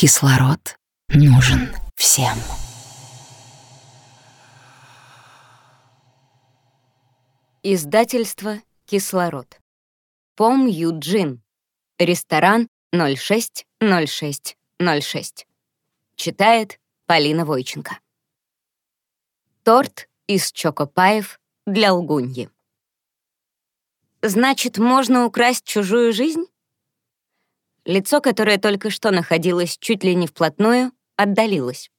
Кислород нужен всем. Издательство «Кислород». Пом Юджин. Ресторан 060606. Читает Полина Войченко. Торт из чокопаев для лгуньи. Значит, можно украсть чужую жизнь? Лицо, которое только что находилось чуть ли не вплотную, отдалилось.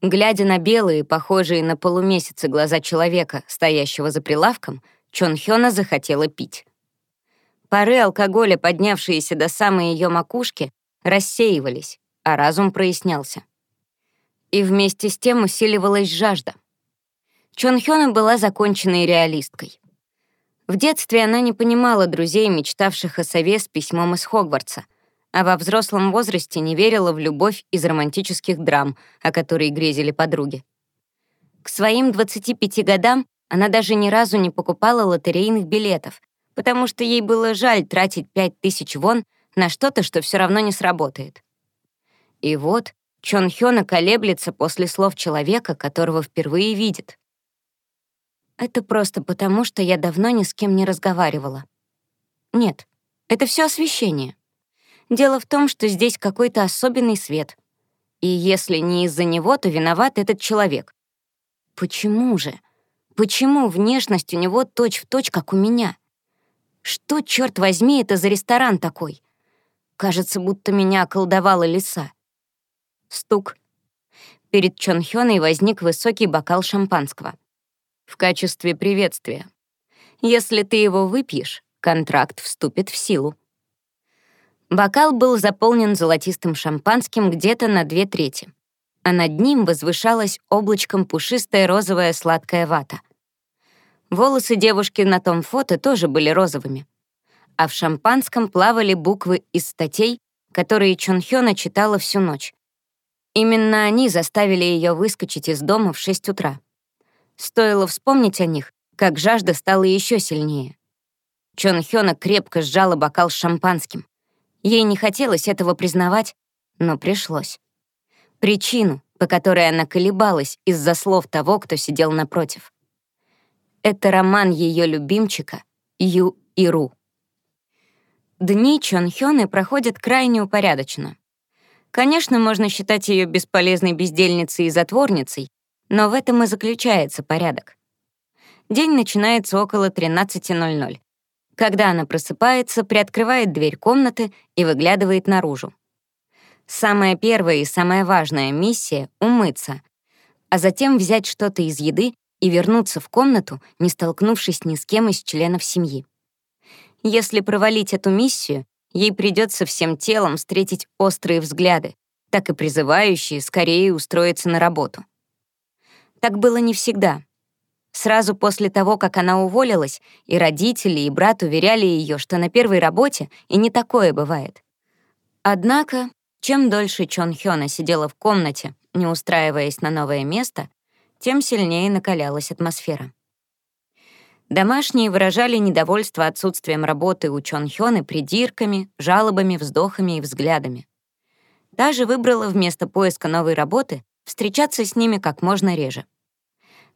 Глядя на белые, похожие на полумесяцы глаза человека, стоящего за прилавком, Чон Хёна захотела пить. Пары алкоголя, поднявшиеся до самой ее макушки, рассеивались, а разум прояснялся. И вместе с тем усиливалась жажда. Чон Хёна была законченной реалисткой. В детстве она не понимала друзей, мечтавших о сове с письмом из Хогвартса — а во взрослом возрасте не верила в любовь из романтических драм, о которой грезили подруги. К своим 25 годам она даже ни разу не покупала лотерейных билетов, потому что ей было жаль тратить 5000 вон на что-то, что все равно не сработает. И вот Чон Хёна колеблется после слов человека, которого впервые видит. Это просто потому, что я давно ни с кем не разговаривала. Нет, это все освещение. Дело в том, что здесь какой-то особенный свет. И если не из-за него, то виноват этот человек. Почему же? Почему внешность у него точь-в-точь, точь, как у меня? Что, черт возьми, это за ресторан такой? Кажется, будто меня околдовала лиса. Стук. Перед Чон Хёной возник высокий бокал шампанского. В качестве приветствия. Если ты его выпьешь, контракт вступит в силу. Бокал был заполнен золотистым шампанским где-то на две трети, а над ним возвышалась облачком пушистая розовая сладкая вата. Волосы девушки на том фото тоже были розовыми, а в шампанском плавали буквы из статей, которые Чонхёна читала всю ночь. Именно они заставили ее выскочить из дома в 6 утра. Стоило вспомнить о них, как жажда стала еще сильнее. Чонхёна крепко сжала бокал с шампанским. Ей не хотелось этого признавать, но пришлось. Причину, по которой она колебалась из-за слов того, кто сидел напротив. Это роман ее любимчика Ю и Ру. Дни Чон Хёны проходят крайне упорядоченно. Конечно, можно считать ее бесполезной бездельницей и затворницей, но в этом и заключается порядок. День начинается около 13.00 когда она просыпается, приоткрывает дверь комнаты и выглядывает наружу. Самая первая и самая важная миссия — умыться, а затем взять что-то из еды и вернуться в комнату, не столкнувшись ни с кем из членов семьи. Если провалить эту миссию, ей придется всем телом встретить острые взгляды, так и призывающие скорее устроиться на работу. Так было не всегда. Сразу после того, как она уволилась, и родители, и брат уверяли ее, что на первой работе и не такое бывает. Однако, чем дольше Чон Хёна сидела в комнате, не устраиваясь на новое место, тем сильнее накалялась атмосфера. Домашние выражали недовольство отсутствием работы у Чон Хёны придирками, жалобами, вздохами и взглядами. Даже выбрала вместо поиска новой работы встречаться с ними как можно реже.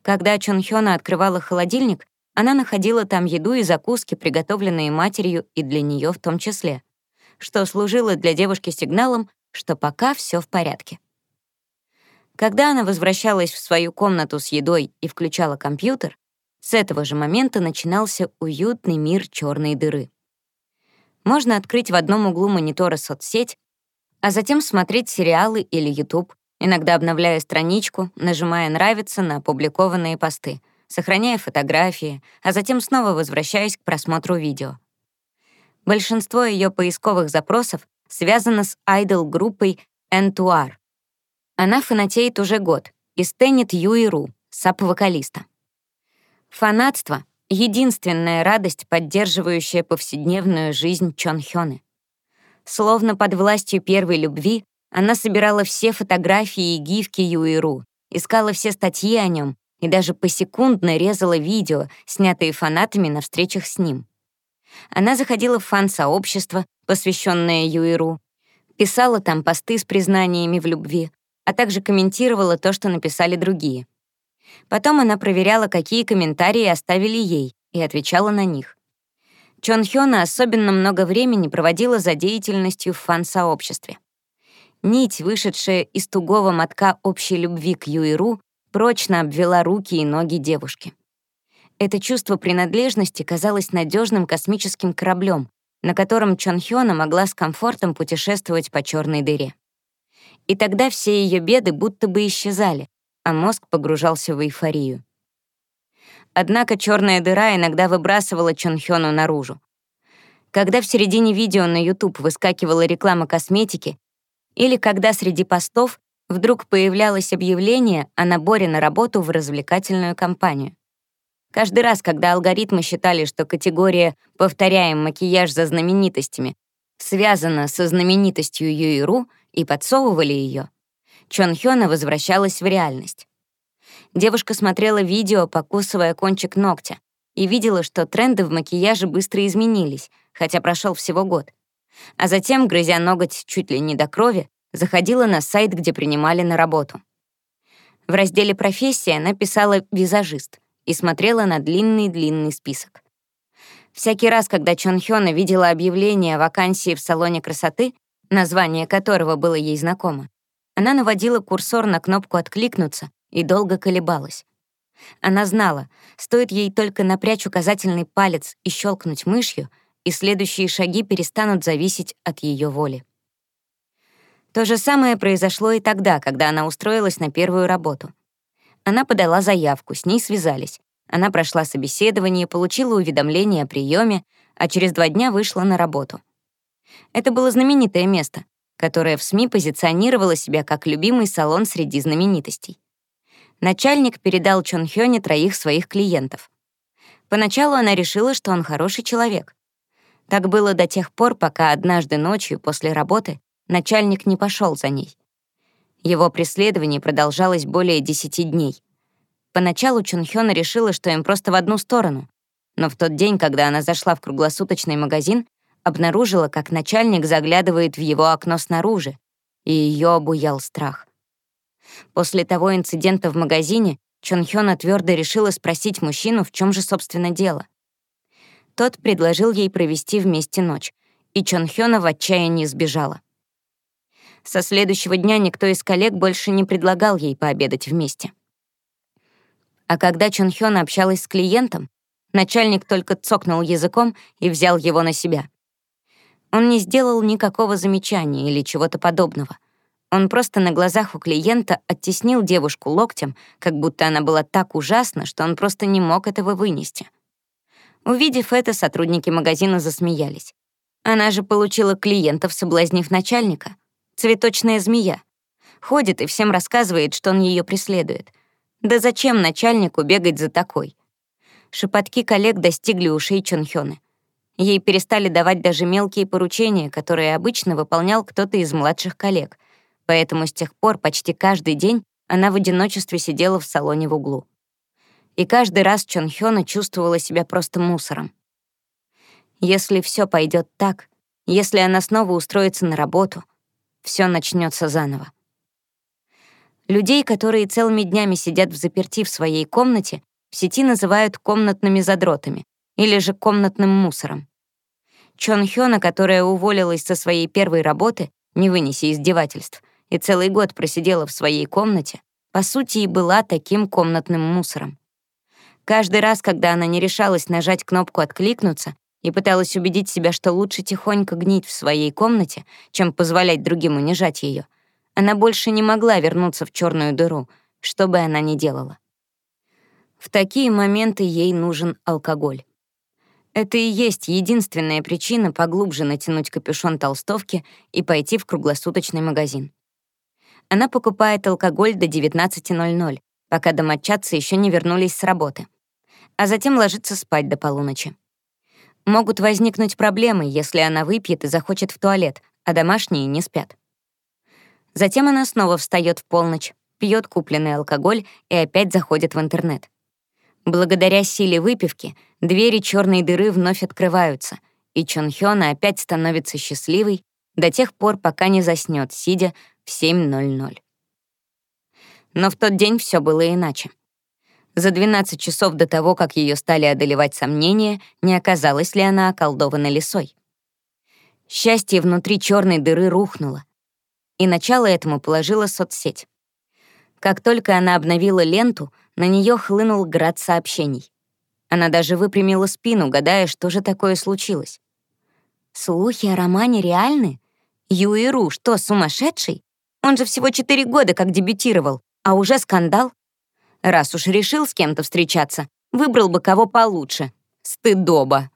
Когда Чон Хёна открывала холодильник, она находила там еду и закуски, приготовленные матерью и для нее в том числе, что служило для девушки сигналом, что пока все в порядке. Когда она возвращалась в свою комнату с едой и включала компьютер, с этого же момента начинался уютный мир черной дыры. Можно открыть в одном углу монитора соцсеть, а затем смотреть сериалы или YouTube, иногда обновляя страничку, нажимая «Нравится» на опубликованные посты, сохраняя фотографии, а затем снова возвращаясь к просмотру видео. Большинство ее поисковых запросов связано с айдол-группой N2R. Она фанатеет уже год и стенит Юи Ру, сап-вокалиста. Фанатство — единственная радость, поддерживающая повседневную жизнь Чон Хёны. Словно под властью первой любви она собирала все фотографии и гифки Юиру, искала все статьи о нем и даже посекундно резала видео, снятые фанатами на встречах с ним. Она заходила в фан-сообщество, посвященное Юиру, писала там посты с признаниями в любви, а также комментировала то, что написали другие. Потом она проверяла, какие комментарии оставили ей, и отвечала на них. Чон Хёна особенно много времени проводила за деятельностью в фан-сообществе. Нить, вышедшая из тугого мотка общей любви к Юиру, прочно обвела руки и ноги девушки. Это чувство принадлежности казалось надежным космическим кораблем, на котором Чон Хёна могла с комфортом путешествовать по черной дыре. И тогда все ее беды будто бы исчезали, а мозг погружался в эйфорию. Однако черная дыра иногда выбрасывала Чон Хёну наружу. Когда в середине видео на YouTube выскакивала реклама косметики, или когда среди постов вдруг появлялось объявление о наборе на работу в развлекательную компанию. Каждый раз, когда алгоритмы считали, что категория «повторяем макияж за знаменитостями» связана со знаменитостью Юиру и подсовывали ее, Чон Хёна возвращалась в реальность. Девушка смотрела видео, покусывая кончик ногтя, и видела, что тренды в макияже быстро изменились, хотя прошел всего год. А затем, грызя ноготь чуть ли не до крови, заходила на сайт, где принимали на работу. В разделе «Профессия» она писала «визажист» и смотрела на длинный-длинный список. Всякий раз, когда Чон Хёна видела объявление о вакансии в салоне красоты, название которого было ей знакомо, она наводила курсор на кнопку «Откликнуться» и долго колебалась. Она знала, стоит ей только напрячь указательный палец и щелкнуть мышью, и следующие шаги перестанут зависеть от ее воли. То же самое произошло и тогда, когда она устроилась на первую работу. Она подала заявку, с ней связались. Она прошла собеседование, получила уведомление о приеме, а через два дня вышла на работу. Это было знаменитое место, которое в СМИ позиционировало себя как любимый салон среди знаменитостей начальник передал Чон Хёне троих своих клиентов. Поначалу она решила, что он хороший человек. Так было до тех пор, пока однажды ночью после работы начальник не пошел за ней. Его преследование продолжалось более десяти дней. Поначалу Чон Хёна решила, что им просто в одну сторону, но в тот день, когда она зашла в круглосуточный магазин, обнаружила, как начальник заглядывает в его окно снаружи, и ее обуял страх. После того инцидента в магазине Чон Хёна твердо решила спросить мужчину, в чем же, собственно, дело. Тот предложил ей провести вместе ночь, и Чон Хёна в отчаянии сбежала. Со следующего дня никто из коллег больше не предлагал ей пообедать вместе. А когда Чон Хёна общалась с клиентом, начальник только цокнул языком и взял его на себя. Он не сделал никакого замечания или чего-то подобного — он просто на глазах у клиента оттеснил девушку локтем, как будто она была так ужасна, что он просто не мог этого вынести. Увидев это, сотрудники магазина засмеялись. Она же получила клиентов, соблазнив начальника. Цветочная змея. Ходит и всем рассказывает, что он ее преследует. Да зачем начальнику бегать за такой? Шепотки коллег достигли ушей Чонхёны. Ей перестали давать даже мелкие поручения, которые обычно выполнял кто-то из младших коллег — поэтому с тех пор почти каждый день она в одиночестве сидела в салоне в углу. И каждый раз Чон Хёна чувствовала себя просто мусором. Если все пойдет так, если она снова устроится на работу, все начнется заново. Людей, которые целыми днями сидят в заперти в своей комнате, в сети называют комнатными задротами или же комнатным мусором. Чон Хёна, которая уволилась со своей первой работы, не вынеси издевательств, и целый год просидела в своей комнате, по сути и была таким комнатным мусором. Каждый раз, когда она не решалась нажать кнопку «Откликнуться» и пыталась убедить себя, что лучше тихонько гнить в своей комнате, чем позволять другим унижать ее, она больше не могла вернуться в черную дыру, что бы она ни делала. В такие моменты ей нужен алкоголь. Это и есть единственная причина поглубже натянуть капюшон толстовки и пойти в круглосуточный магазин она покупает алкоголь до 19.00, пока домочадцы еще не вернулись с работы, а затем ложится спать до полуночи. Могут возникнуть проблемы, если она выпьет и захочет в туалет, а домашние не спят. Затем она снова встает в полночь, пьет купленный алкоголь и опять заходит в интернет. Благодаря силе выпивки двери черной дыры вновь открываются, и Чон Хёна опять становится счастливой до тех пор, пока не заснет, сидя в 7.00. Но в тот день все было иначе. За 12 часов до того, как ее стали одолевать сомнения, не оказалась ли она околдована лисой. Счастье внутри черной дыры рухнуло. И начало этому положила соцсеть. Как только она обновила ленту, на нее хлынул град сообщений. Она даже выпрямила спину, гадая, что же такое случилось. Слухи о романе реальны? Юиру что, сумасшедший? Он же всего четыре года как дебютировал, а уже скандал. Раз уж решил с кем-то встречаться, выбрал бы кого получше. Стыдоба.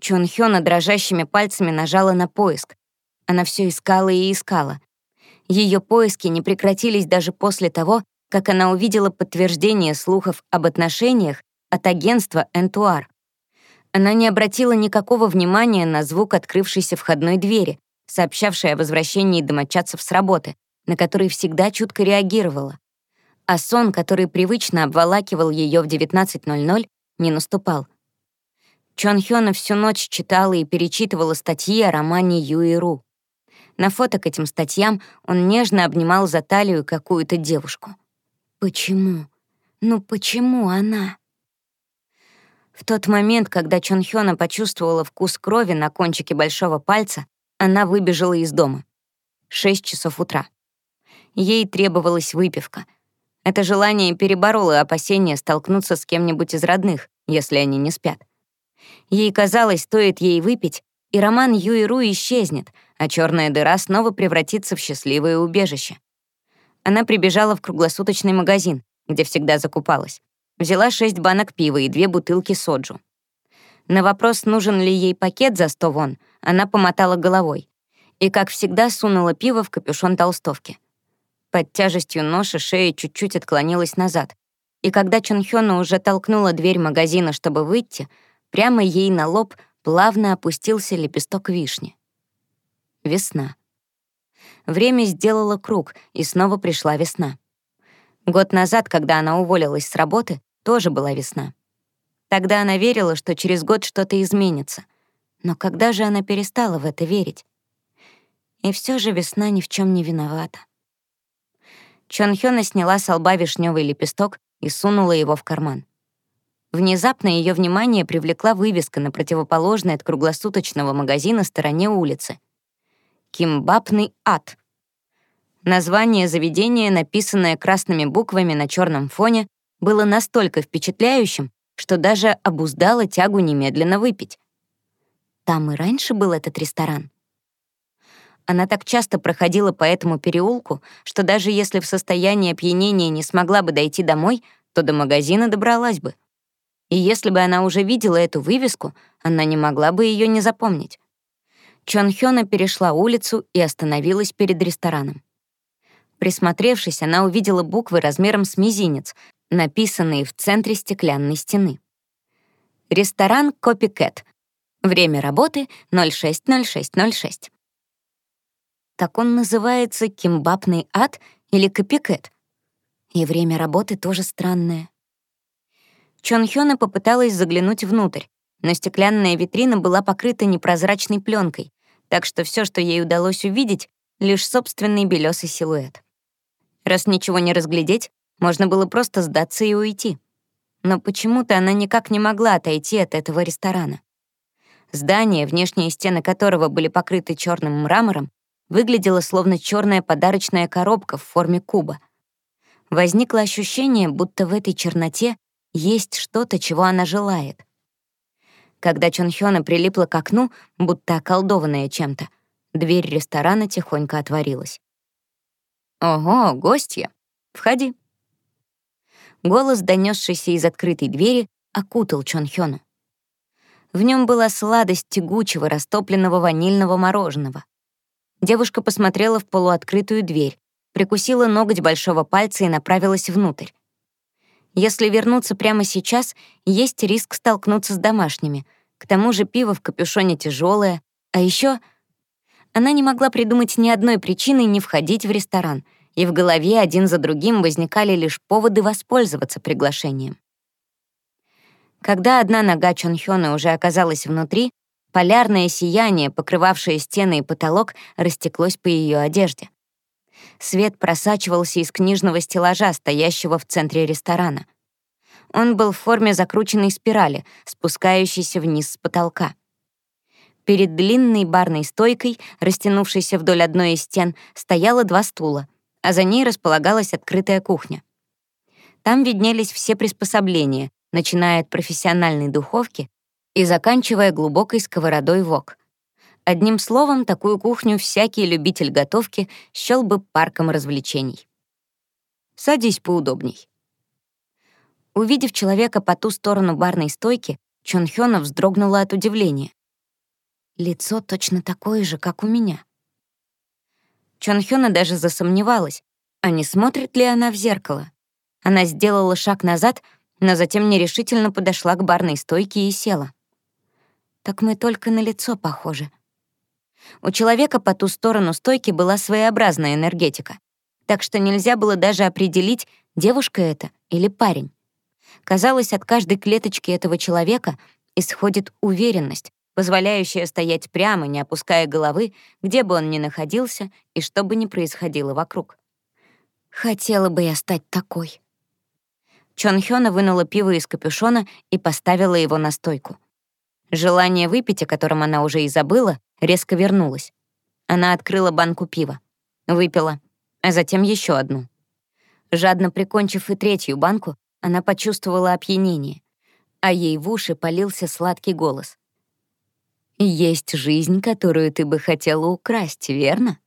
Чон Хёна дрожащими пальцами нажала на поиск. Она все искала и искала. Ее поиски не прекратились даже после того, как она увидела подтверждение слухов об отношениях от агентства «Энтуар». Она не обратила никакого внимания на звук открывшейся входной двери, сообщавшей о возвращении домочадцев с работы, на который всегда чутко реагировала. А сон, который привычно обволакивал ее в 19.00, не наступал. Чон Хёна всю ночь читала и перечитывала статьи о романе Юи Ру. На фото к этим статьям он нежно обнимал за талию какую-то девушку. Почему? Ну почему она? В тот момент, когда Чон Хёна почувствовала вкус крови на кончике большого пальца, она выбежала из дома. Шесть часов утра. Ей требовалась выпивка. Это желание перебороло опасения столкнуться с кем-нибудь из родных, если они не спят. Ей казалось, стоит ей выпить, и роман Юиру исчезнет, а черная дыра снова превратится в счастливое убежище. Она прибежала в круглосуточный магазин, где всегда закупалась. Взяла шесть банок пива и две бутылки соджу. На вопрос, нужен ли ей пакет за 100 вон, она помотала головой и, как всегда, сунула пиво в капюшон толстовки. Под тяжестью ноши шея чуть-чуть отклонилась назад, и когда Чунхёна уже толкнула дверь магазина, чтобы выйти, Прямо ей на лоб плавно опустился лепесток вишни. Весна. Время сделало круг, и снова пришла весна. Год назад, когда она уволилась с работы, тоже была весна. Тогда она верила, что через год что-то изменится. Но когда же она перестала в это верить? И все же весна ни в чем не виновата. Чон Хёна сняла с лба вишневый лепесток и сунула его в карман. Внезапно ее внимание привлекла вывеска на противоположной от круглосуточного магазина стороне улицы. «Кимбапный ад». Название заведения, написанное красными буквами на черном фоне, было настолько впечатляющим, что даже обуздало тягу немедленно выпить. Там и раньше был этот ресторан. Она так часто проходила по этому переулку, что даже если в состоянии опьянения не смогла бы дойти домой, то до магазина добралась бы. И если бы она уже видела эту вывеску, она не могла бы ее не запомнить. Чон Хёна перешла улицу и остановилась перед рестораном. Присмотревшись, она увидела буквы размером с мизинец, написанные в центре стеклянной стены. Ресторан «Копикэт». Время работы 060606. Так он называется «Кимбапный ад» или «Копикэт». И время работы тоже странное. Чон Хёна попыталась заглянуть внутрь, но стеклянная витрина была покрыта непрозрачной пленкой, так что все, что ей удалось увидеть, лишь собственный белесый силуэт. Раз ничего не разглядеть, можно было просто сдаться и уйти. Но почему-то она никак не могла отойти от этого ресторана. Здание, внешние стены которого были покрыты черным мрамором, выглядело словно черная подарочная коробка в форме куба. Возникло ощущение, будто в этой черноте есть что-то, чего она желает. Когда Чон Хёна прилипла к окну, будто околдованная чем-то, дверь ресторана тихонько отворилась. «Ого, гостья! Входи!» Голос, донесшийся из открытой двери, окутал Чон Хёну. В нем была сладость тягучего, растопленного ванильного мороженого. Девушка посмотрела в полуоткрытую дверь, прикусила ноготь большого пальца и направилась внутрь. Если вернуться прямо сейчас, есть риск столкнуться с домашними. К тому же пиво в капюшоне тяжелое, а еще она не могла придумать ни одной причины не входить в ресторан, и в голове один за другим возникали лишь поводы воспользоваться приглашением. Когда одна нога Чон Хёна уже оказалась внутри, Полярное сияние, покрывавшее стены и потолок, растеклось по ее одежде. Свет просачивался из книжного стеллажа, стоящего в центре ресторана. Он был в форме закрученной спирали, спускающейся вниз с потолка. Перед длинной барной стойкой, растянувшейся вдоль одной из стен, стояло два стула, а за ней располагалась открытая кухня. Там виднелись все приспособления, начиная от профессиональной духовки и заканчивая глубокой сковородой вок. Одним словом, такую кухню всякий любитель готовки счёл бы парком развлечений. «Садись поудобней». Увидев человека по ту сторону барной стойки, Чон Хёна вздрогнула от удивления. Лицо точно такое же, как у меня. Чон Хёна даже засомневалась, а не смотрит ли она в зеркало. Она сделала шаг назад, но затем нерешительно подошла к барной стойке и села. Так мы только на лицо похожи. У человека по ту сторону стойки была своеобразная энергетика, так что нельзя было даже определить, девушка это или парень. Казалось, от каждой клеточки этого человека исходит уверенность, позволяющая стоять прямо, не опуская головы, где бы он ни находился и что бы ни происходило вокруг. Хотела бы я стать такой. Чон Хёна вынула пиво из капюшона и поставила его на стойку. Желание выпить, о котором она уже и забыла, резко вернулось. Она открыла банку пива, выпила, а затем еще одну. Жадно прикончив и третью банку, она почувствовала опьянение, а ей в уши полился сладкий голос. «Есть жизнь, которую ты бы хотела украсть, верно?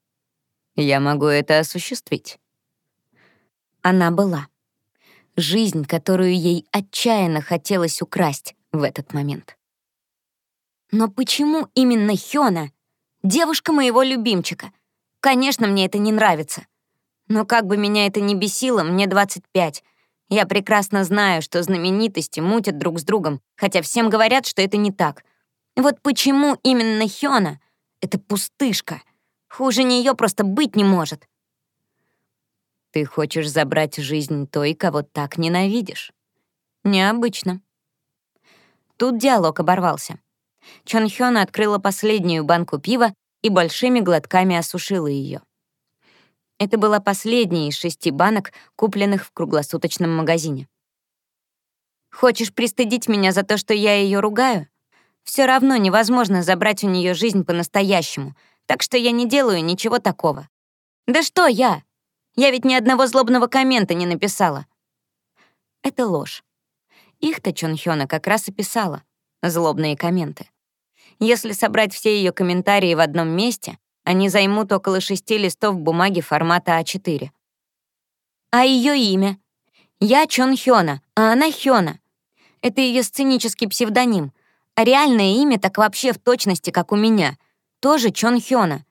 Я могу это осуществить». Она была. Жизнь, которую ей отчаянно хотелось украсть в этот момент. Но почему именно Хёна? Девушка моего любимчика. Конечно, мне это не нравится. Но как бы меня это ни бесило, мне 25. Я прекрасно знаю, что знаменитости мутят друг с другом, хотя всем говорят, что это не так. Вот почему именно Хёна? Это пустышка. Хуже нее просто быть не может. Ты хочешь забрать жизнь той, кого так ненавидишь? Необычно. Тут диалог оборвался. Чон Хён открыла последнюю банку пива и большими глотками осушила ее. Это была последняя из шести банок, купленных в круглосуточном магазине. «Хочешь пристыдить меня за то, что я ее ругаю? Все равно невозможно забрать у нее жизнь по-настоящему, так что я не делаю ничего такого. Да что я? Я ведь ни одного злобного коммента не написала». Это ложь. Их-то Чон Хёна как раз и писала, злобные комменты. Если собрать все ее комментарии в одном месте, они займут около шести листов бумаги формата А4. А ее имя? Я Чон Хёна, а она Хёна. Это ее сценический псевдоним. А реальное имя так вообще в точности, как у меня. Тоже Чон Хёна.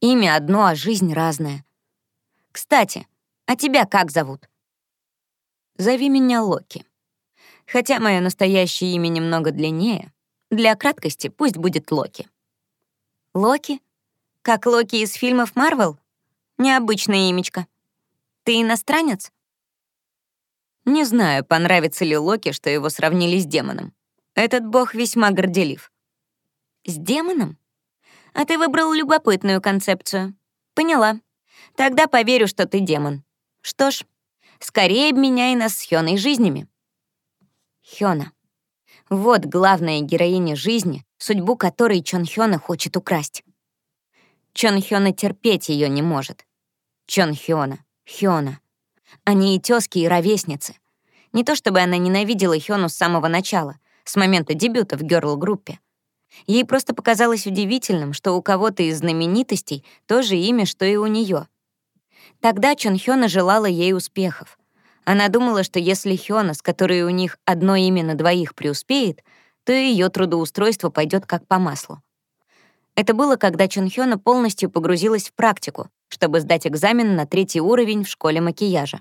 Имя одно, а жизнь разная. Кстати, а тебя как зовут? Зови меня Локи. Хотя мое настоящее имя немного длиннее, для краткости пусть будет Локи. Локи? Как Локи из фильмов Марвел? Необычное имечко. Ты иностранец? Не знаю, понравится ли Локи, что его сравнили с демоном. Этот бог весьма горделив. С демоном? А ты выбрал любопытную концепцию. Поняла. Тогда поверю, что ты демон. Что ж, скорее обменяй нас с Хёной жизнями. Хёна. Вот главная героиня жизни, судьбу которой Чон Хёна хочет украсть. Чон Хёна терпеть ее не может. Чон Хёна, Хёна. Они и тёзки, и ровесницы. Не то чтобы она ненавидела Хёну с самого начала, с момента дебюта в гёрл-группе. Ей просто показалось удивительным, что у кого-то из знаменитостей то же имя, что и у неё. Тогда Чон Хёна желала ей успехов — она думала, что если Хёна, с которой у них одно имя на двоих, преуспеет, то ее трудоустройство пойдет как по маслу. Это было, когда Чон Хёна полностью погрузилась в практику, чтобы сдать экзамен на третий уровень в школе макияжа.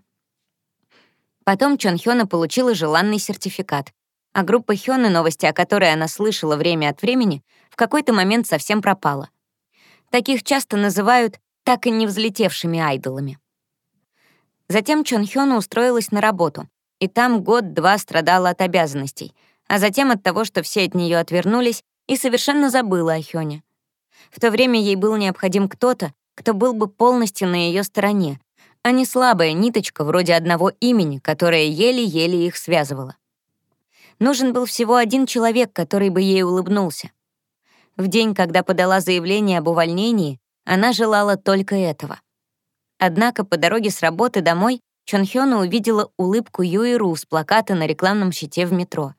Потом Чон Хёна получила желанный сертификат, а группа Хёны, новости о которой она слышала время от времени, в какой-то момент совсем пропала. Таких часто называют так и не взлетевшими айдолами. Затем Чон Хёна устроилась на работу, и там год-два страдала от обязанностей, а затем от того, что все от нее отвернулись, и совершенно забыла о Хёне. В то время ей был необходим кто-то, кто был бы полностью на ее стороне, а не слабая ниточка вроде одного имени, которая еле-еле их связывала. Нужен был всего один человек, который бы ей улыбнулся. В день, когда подала заявление об увольнении, она желала только этого. Однако по дороге с работы домой Чон Хёна увидела улыбку Юи Ру с плаката на рекламном щите в метро.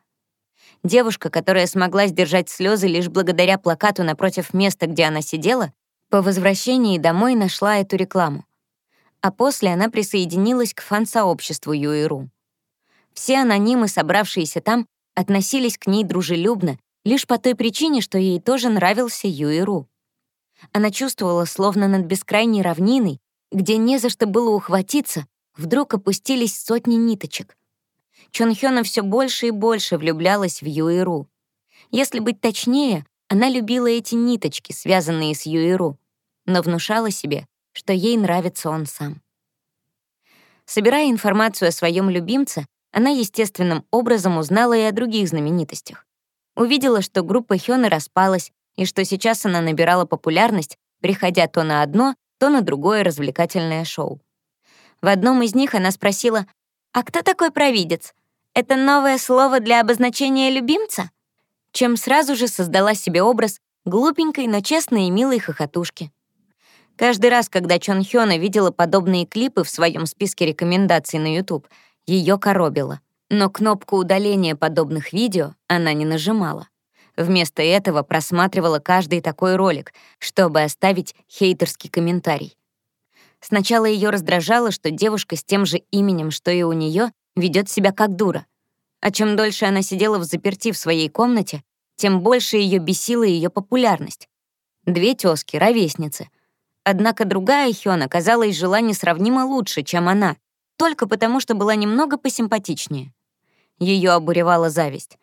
Девушка, которая смогла сдержать слезы лишь благодаря плакату напротив места, где она сидела, по возвращении домой нашла эту рекламу. А после она присоединилась к фан-сообществу Юи Ру. Все анонимы, собравшиеся там, относились к ней дружелюбно лишь по той причине, что ей тоже нравился Юи Ру. Она чувствовала, словно над бескрайней равниной, где не за что было ухватиться, вдруг опустились сотни ниточек. Чон Хёна все больше и больше влюблялась в Юиру. Если быть точнее, она любила эти ниточки, связанные с Юиру, но внушала себе, что ей нравится он сам. Собирая информацию о своем любимце, она естественным образом узнала и о других знаменитостях. Увидела, что группа Хёны распалась, и что сейчас она набирала популярность, приходя то на одно, то на другое развлекательное шоу. В одном из них она спросила, «А кто такой провидец? Это новое слово для обозначения любимца?» Чем сразу же создала себе образ глупенькой, но честной и милой хохотушки. Каждый раз, когда Чон Хёна видела подобные клипы в своем списке рекомендаций на YouTube, ее коробило. Но кнопку удаления подобных видео она не нажимала. Вместо этого просматривала каждый такой ролик, чтобы оставить хейтерский комментарий. Сначала ее раздражало, что девушка с тем же именем, что и у нее, ведет себя как дура. А чем дольше она сидела в заперти в своей комнате, тем больше ее бесила ее популярность. Две тёзки, ровесницы. Однако другая Хёна, казалось, жила несравнимо лучше, чем она, только потому, что была немного посимпатичнее. Ее обуревала зависть.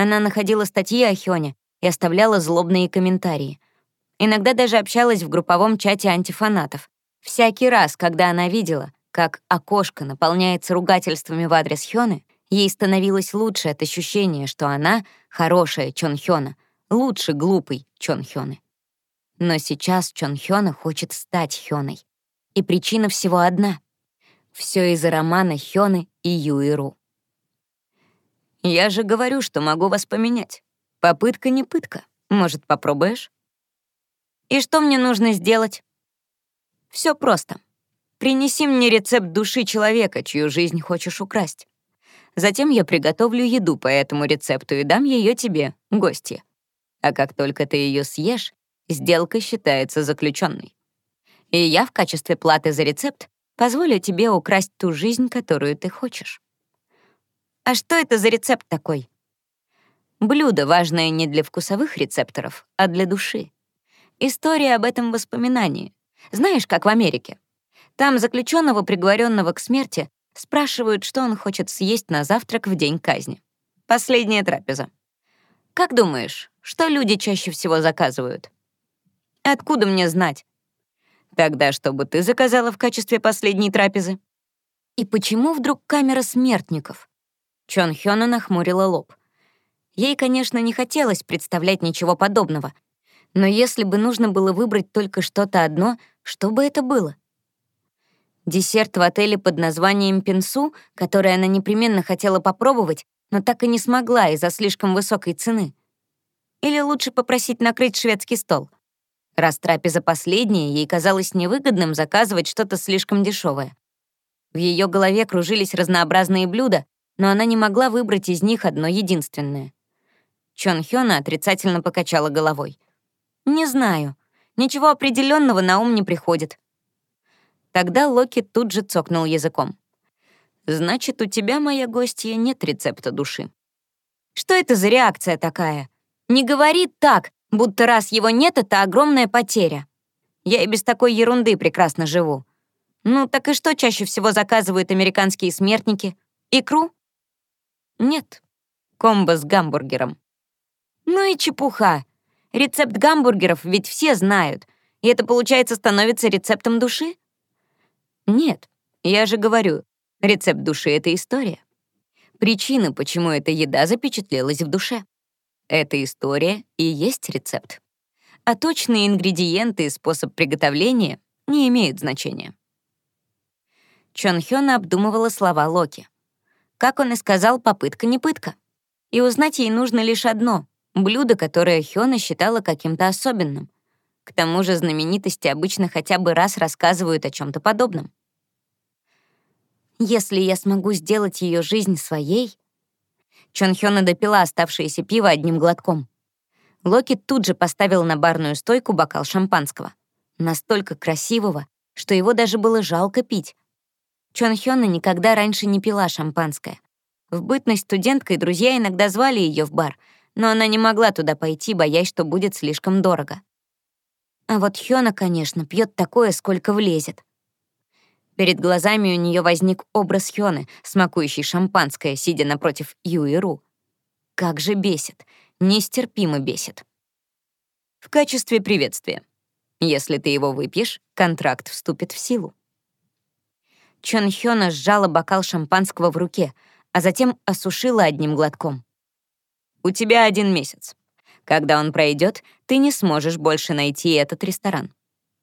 Она находила статьи о Хёне и оставляла злобные комментарии. Иногда даже общалась в групповом чате антифанатов, Всякий раз, когда она видела, как окошко наполняется ругательствами в адрес Хёны, ей становилось лучше от ощущения, что она хорошая Чон Хёна, лучше глупый Чон Хёны. Но сейчас Чон Хёна хочет стать Хёной. И причина всего одна. Все из-за романа Хёны и Юиру. «Я же говорю, что могу вас поменять. Попытка не пытка. Может, попробуешь?» «И что мне нужно сделать?» Все просто. Принеси мне рецепт души человека, чью жизнь хочешь украсть. Затем я приготовлю еду по этому рецепту и дам ее тебе, гостье. А как только ты ее съешь, сделка считается заключенной. И я в качестве платы за рецепт позволю тебе украсть ту жизнь, которую ты хочешь. А что это за рецепт такой? Блюдо, важное не для вкусовых рецепторов, а для души. История об этом воспоминании, знаешь, как в Америке. Там заключенного, приговоренного к смерти, спрашивают, что он хочет съесть на завтрак в день казни. Последняя трапеза. Как думаешь, что люди чаще всего заказывают? Откуда мне знать? Тогда что бы ты заказала в качестве последней трапезы? И почему вдруг камера смертников? Чон Хёна нахмурила лоб. Ей, конечно, не хотелось представлять ничего подобного — но если бы нужно было выбрать только что-то одно, что бы это было? Десерт в отеле под названием «Пинсу», который она непременно хотела попробовать, но так и не смогла из-за слишком высокой цены. Или лучше попросить накрыть шведский стол. Раз трапеза последняя, ей казалось невыгодным заказывать что-то слишком дешевое. В ее голове кружились разнообразные блюда, но она не могла выбрать из них одно единственное. Чон Хёна отрицательно покачала головой. «Не знаю. Ничего определенного на ум не приходит». Тогда Локи тут же цокнул языком. «Значит, у тебя, моя гостья, нет рецепта души». «Что это за реакция такая? Не говори так, будто раз его нет, это огромная потеря. Я и без такой ерунды прекрасно живу. Ну, так и что чаще всего заказывают американские смертники? Икру? Нет. Комбо с гамбургером. Ну и чепуха. Рецепт гамбургеров ведь все знают, и это, получается, становится рецептом души? Нет, я же говорю, рецепт души — это история. Причина, почему эта еда запечатлелась в душе. Эта история и есть рецепт. А точные ингредиенты и способ приготовления не имеют значения. Чон Хёна обдумывала слова Локи. Как он и сказал, попытка не пытка. И узнать ей нужно лишь одно — блюдо, которое Хёна считала каким-то особенным. К тому же знаменитости обычно хотя бы раз рассказывают о чем то подобном. Если я смогу сделать ее жизнь своей... Чон Хёна допила оставшееся пиво одним глотком. Локи тут же поставил на барную стойку бокал шампанского. Настолько красивого, что его даже было жалко пить. Чон Хёна никогда раньше не пила шампанское. В бытность студенткой друзья иногда звали ее в бар, но она не могла туда пойти, боясь, что будет слишком дорого. А вот Хёна, конечно, пьет такое, сколько влезет. Перед глазами у нее возник образ Хёны, смакующий шампанское, сидя напротив Юи Ру. Как же бесит, нестерпимо бесит. В качестве приветствия. Если ты его выпьешь, контракт вступит в силу. Чон Хёна сжала бокал шампанского в руке, а затем осушила одним глотком. «У тебя один месяц. Когда он пройдет, ты не сможешь больше найти этот ресторан.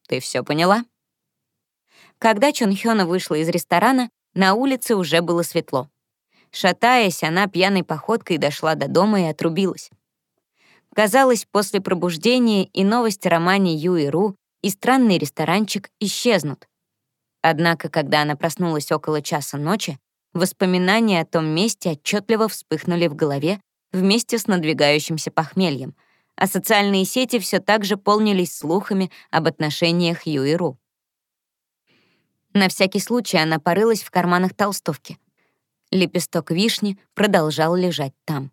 Ты все поняла?» Когда Чон Хёна вышла из ресторана, на улице уже было светло. Шатаясь, она пьяной походкой дошла до дома и отрубилась. Казалось, после пробуждения и новости о романе Ю и Ру и странный ресторанчик исчезнут. Однако, когда она проснулась около часа ночи, воспоминания о том месте отчетливо вспыхнули в голове вместе с надвигающимся похмельем, а социальные сети все так же полнились слухами об отношениях Ю и Ру. На всякий случай она порылась в карманах толстовки. Лепесток вишни продолжал лежать там.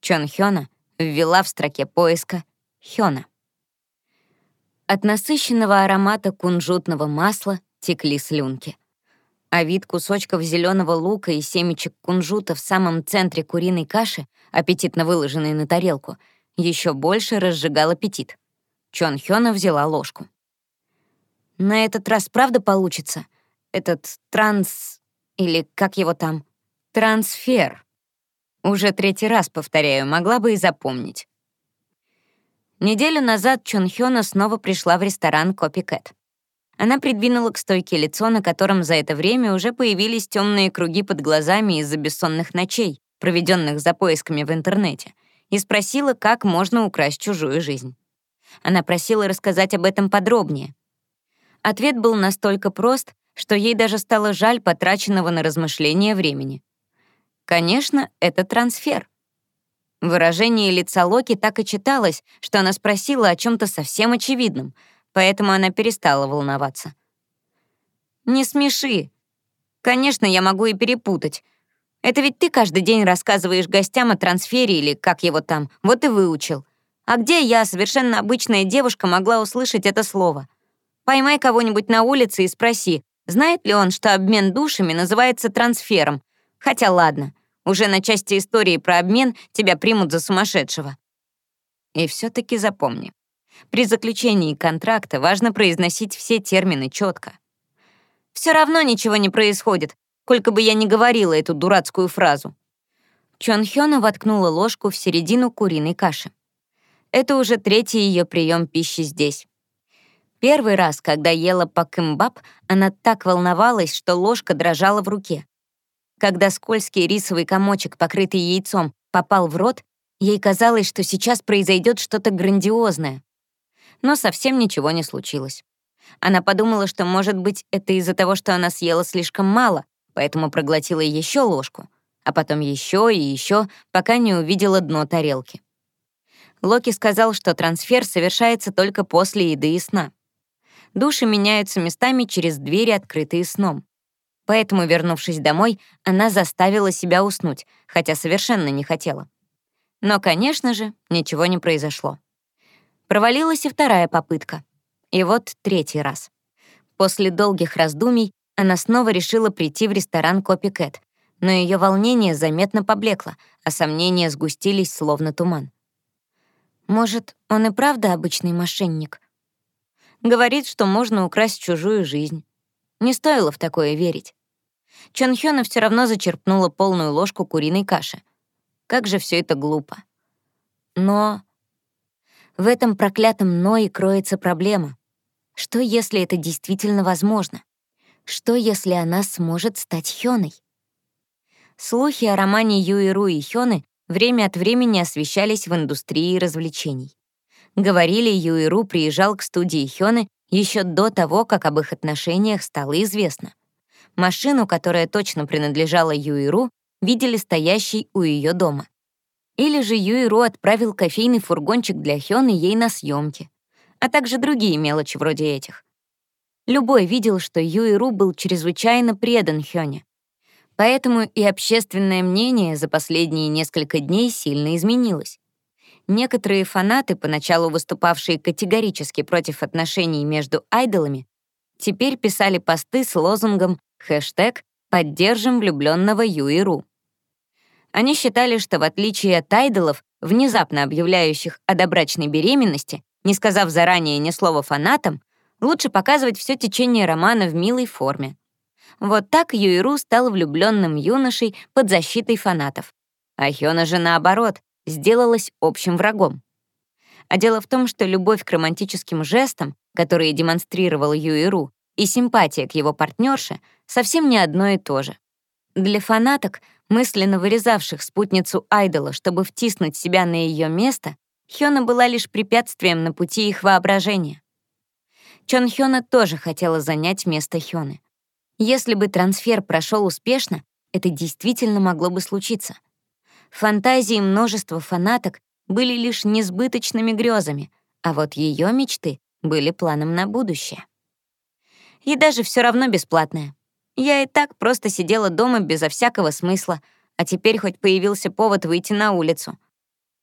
Чон Хёна ввела в строке поиска Хёна. От насыщенного аромата кунжутного масла текли слюнки. А вид кусочков зеленого лука и семечек кунжута в самом центре куриной каши, аппетитно выложенной на тарелку, еще больше разжигал аппетит. Чон Хёна взяла ложку. На этот раз правда получится? Этот транс... или как его там? Трансфер. Уже третий раз, повторяю, могла бы и запомнить. Неделю назад Чон Хёна снова пришла в ресторан Копи Кэт. Она придвинула к стойке лицо, на котором за это время уже появились темные круги под глазами из-за бессонных ночей, проведенных за поисками в интернете, и спросила, как можно украсть чужую жизнь. Она просила рассказать об этом подробнее, Ответ был настолько прост, что ей даже стало жаль потраченного на размышления времени. Конечно, это трансфер. Выражение лица Локи так и читалось, что она спросила о чем то совсем очевидном, поэтому она перестала волноваться. «Не смеши. Конечно, я могу и перепутать. Это ведь ты каждый день рассказываешь гостям о трансфере или как его там, вот и выучил. А где я, совершенно обычная девушка, могла услышать это слово?» Поймай кого-нибудь на улице и спроси, знает ли он, что обмен душами называется трансфером. Хотя ладно, уже на части истории про обмен тебя примут за сумасшедшего. И все таки запомни. При заключении контракта важно произносить все термины четко. Все равно ничего не происходит, сколько бы я ни говорила эту дурацкую фразу. Чон Хёна воткнула ложку в середину куриной каши. Это уже третий ее прием пищи здесь. Первый раз, когда ела пакымбап, она так волновалась, что ложка дрожала в руке. Когда скользкий рисовый комочек, покрытый яйцом, попал в рот, ей казалось, что сейчас произойдет что-то грандиозное. Но совсем ничего не случилось. Она подумала, что, может быть, это из-за того, что она съела слишком мало, поэтому проглотила еще ложку, а потом еще и еще, пока не увидела дно тарелки. Локи сказал, что трансфер совершается только после еды и сна. Души меняются местами через двери, открытые сном. Поэтому, вернувшись домой, она заставила себя уснуть, хотя совершенно не хотела. Но, конечно же, ничего не произошло. Провалилась и вторая попытка. И вот третий раз. После долгих раздумий она снова решила прийти в ресторан Копикэт, но ее волнение заметно поблекло, а сомнения сгустились, словно туман. Может, он и правда обычный мошенник? Говорит, что можно украсть чужую жизнь. Не стоило в такое верить. Чон Хёна все равно зачерпнула полную ложку куриной каши. Как же все это глупо. Но... В этом проклятом «но» и кроется проблема. Что, если это действительно возможно? Что, если она сможет стать Хёной? Слухи о романе Юиру и Хёны время от времени освещались в индустрии развлечений. Говорили, Юиру приезжал к студии Хёны еще до того, как об их отношениях стало известно. Машину, которая точно принадлежала Юиру, видели стоящей у ее дома. Или же Юиру отправил кофейный фургончик для Хёны ей на съемки, а также другие мелочи вроде этих. Любой видел, что Юиру был чрезвычайно предан Хёне. Поэтому и общественное мнение за последние несколько дней сильно изменилось. Некоторые фанаты, поначалу выступавшие категорически против отношений между айдолами, теперь писали посты с лозунгом хэштег «Поддержим влюбленного Юиру». Они считали, что в отличие от айдолов, внезапно объявляющих о добрачной беременности, не сказав заранее ни слова фанатам, лучше показывать все течение романа в милой форме. Вот так Юиру стал влюбленным юношей под защитой фанатов. А Хёна же, наоборот, сделалась общим врагом. А дело в том, что любовь к романтическим жестам, которые демонстрировал Юиру, и симпатия к его партнерше совсем не одно и то же. Для фанаток мысленно вырезавших спутницу айдола, чтобы втиснуть себя на ее место, Хёна была лишь препятствием на пути их воображения. Чон Хёна тоже хотела занять место Хёны. Если бы трансфер прошел успешно, это действительно могло бы случиться. Фантазии множества фанаток были лишь несбыточными грезами, а вот ее мечты были планом на будущее. И даже все равно бесплатная. Я и так просто сидела дома безо всякого смысла, а теперь хоть появился повод выйти на улицу.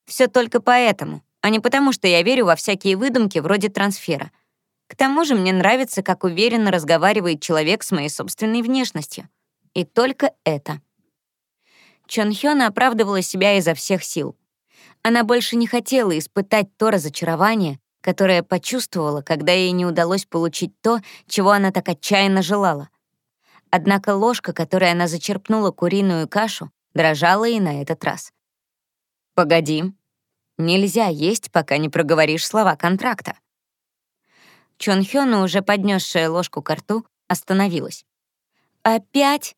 Все только поэтому, а не потому, что я верю во всякие выдумки вроде трансфера. К тому же мне нравится, как уверенно разговаривает человек с моей собственной внешностью. И только это. Чон Хёна оправдывала себя изо всех сил. Она больше не хотела испытать то разочарование, которое почувствовала, когда ей не удалось получить то, чего она так отчаянно желала. Однако ложка, которой она зачерпнула куриную кашу, дрожала и на этот раз. «Погоди. Нельзя есть, пока не проговоришь слова контракта». Чон Хёна, уже поднесшая ложку к рту, остановилась. «Опять?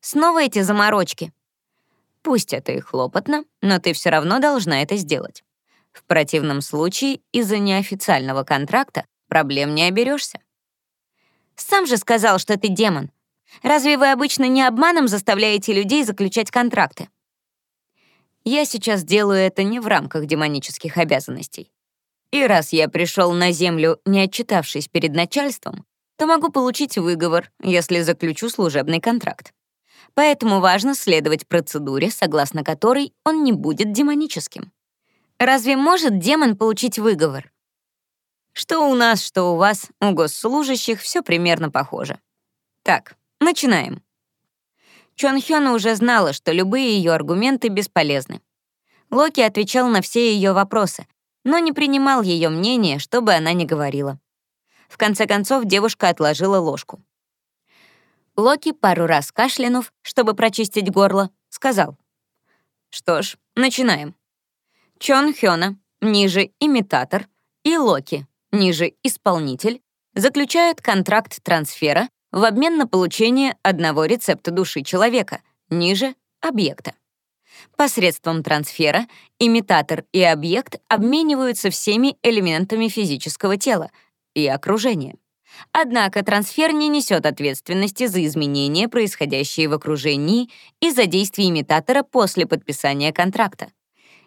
Снова эти заморочки?» «Пусть это и хлопотно, но ты все равно должна это сделать. В противном случае из-за неофициального контракта проблем не оберешься. «Сам же сказал, что ты демон. Разве вы обычно не обманом заставляете людей заключать контракты? Я сейчас делаю это не в рамках демонических обязанностей. И раз я пришел на Землю, не отчитавшись перед начальством, то могу получить выговор, если заключу служебный контракт. Поэтому важно следовать процедуре, согласно которой он не будет демоническим. Разве может демон получить выговор? Что у нас, что у вас, у госслужащих, все примерно похоже. Так, Начинаем. Чон Хёна уже знала, что любые ее аргументы бесполезны. Локи отвечал на все ее вопросы, но не принимал ее мнение, что бы она ни говорила. В конце концов девушка отложила ложку. Локи, пару раз кашлянув, чтобы прочистить горло, сказал. «Что ж, начинаем. Чон Хёна, ниже имитатор, и Локи, ниже исполнитель, заключают контракт трансфера в обмен на получение одного рецепта души человека, ниже — объекта. Посредством трансфера имитатор и объект обмениваются всеми элементами физического тела и окружения. Однако трансфер не несет ответственности за изменения, происходящие в окружении, и за действия имитатора после подписания контракта.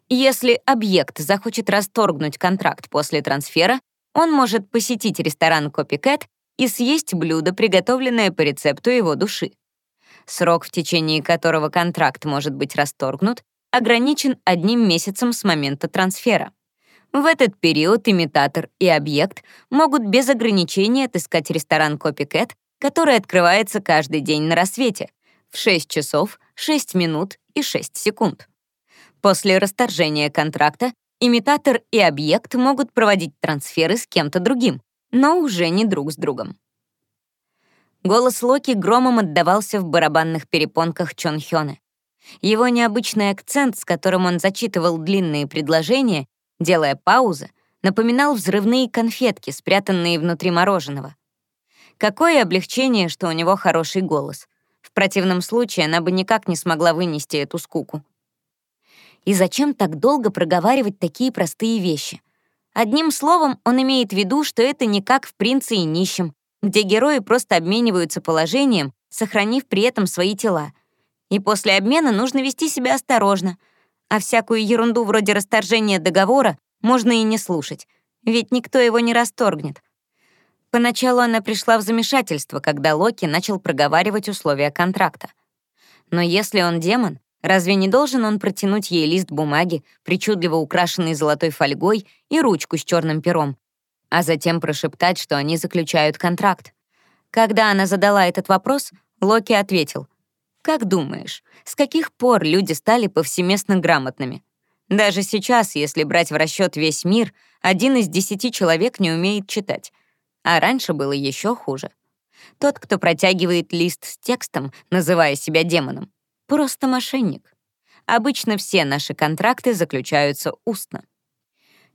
Если объект захочет расторгнуть контракт после трансфера, он может посетить ресторан Copycat и съесть блюдо, приготовленное по рецепту его души. Срок, в течение которого контракт может быть расторгнут, ограничен одним месяцем с момента трансфера. В этот период имитатор и объект могут без ограничений отыскать ресторан Copycat, который открывается каждый день на рассвете в 6 часов, 6 минут и 6 секунд. После расторжения контракта имитатор и объект могут проводить трансферы с кем-то другим, но уже не друг с другом. Голос Локи громом отдавался в барабанных перепонках Чон Хёны. Его необычный акцент, с которым он зачитывал длинные предложения, делая паузы, напоминал взрывные конфетки, спрятанные внутри мороженого. Какое облегчение, что у него хороший голос. В противном случае она бы никак не смогла вынести эту скуку. И зачем так долго проговаривать такие простые вещи? Одним словом, он имеет в виду, что это не как в «Принце и нищем», где герои просто обмениваются положением, сохранив при этом свои тела. И после обмена нужно вести себя осторожно, а всякую ерунду вроде расторжения договора можно и не слушать, ведь никто его не расторгнет. Поначалу она пришла в замешательство, когда Локи начал проговаривать условия контракта. Но если он демон, разве не должен он протянуть ей лист бумаги, причудливо украшенный золотой фольгой, и ручку с черным пером, а затем прошептать, что они заключают контракт? Когда она задала этот вопрос, Локи ответил, «Как думаешь, с каких пор люди стали повсеместно грамотными? Даже сейчас, если брать в расчет весь мир, один из десяти человек не умеет читать. А раньше было еще хуже. Тот, кто протягивает лист с текстом, называя себя демоном, просто мошенник. Обычно все наши контракты заключаются устно.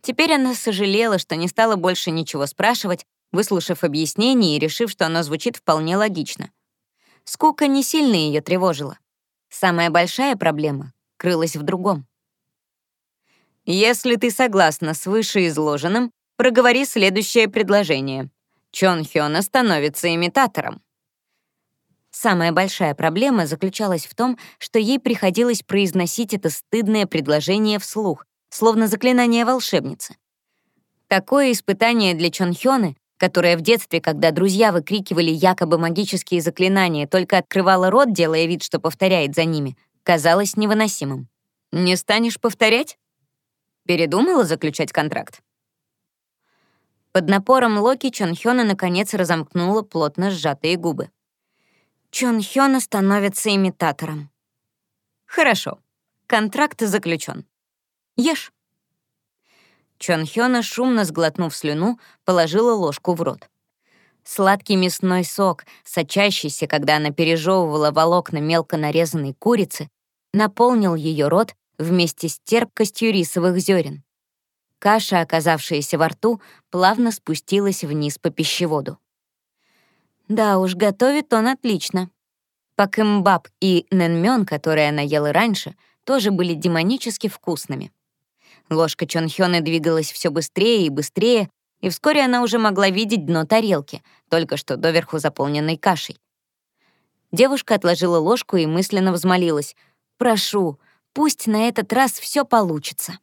Теперь она сожалела, что не стала больше ничего спрашивать, выслушав объяснение и решив, что оно звучит вполне логично. Скука не сильно ее тревожила. Самая большая проблема крылась в другом. Если ты согласна с вышеизложенным, проговори следующее предложение. Чон Хёна становится имитатором. Самая большая проблема заключалась в том, что ей приходилось произносить это стыдное предложение вслух, словно заклинание волшебницы. Такое испытание для Чон Хёны, которая в детстве, когда друзья выкрикивали якобы магические заклинания, только открывала рот, делая вид, что повторяет за ними, казалось невыносимым. «Не станешь повторять?» Передумала заключать контракт? Под напором Локи Чон Хёна наконец разомкнула плотно сжатые губы. Чон Хёна становится имитатором. Хорошо. Контракт заключен. Ешь. Чон Хёна, шумно сглотнув слюну, положила ложку в рот. Сладкий мясной сок, сочащийся, когда она пережевывала волокна мелко нарезанной курицы, наполнил ее рот вместе с терпкостью рисовых зерен. Каша, оказавшаяся во рту, плавно спустилась вниз по пищеводу. Да уж, готовит он отлично. Пакымбаб и нэнмён, которые она ела раньше, тоже были демонически вкусными. Ложка Чонхёны двигалась все быстрее и быстрее, и вскоре она уже могла видеть дно тарелки, только что доверху заполненной кашей. Девушка отложила ложку и мысленно взмолилась. «Прошу, Пусть на этот раз все получится.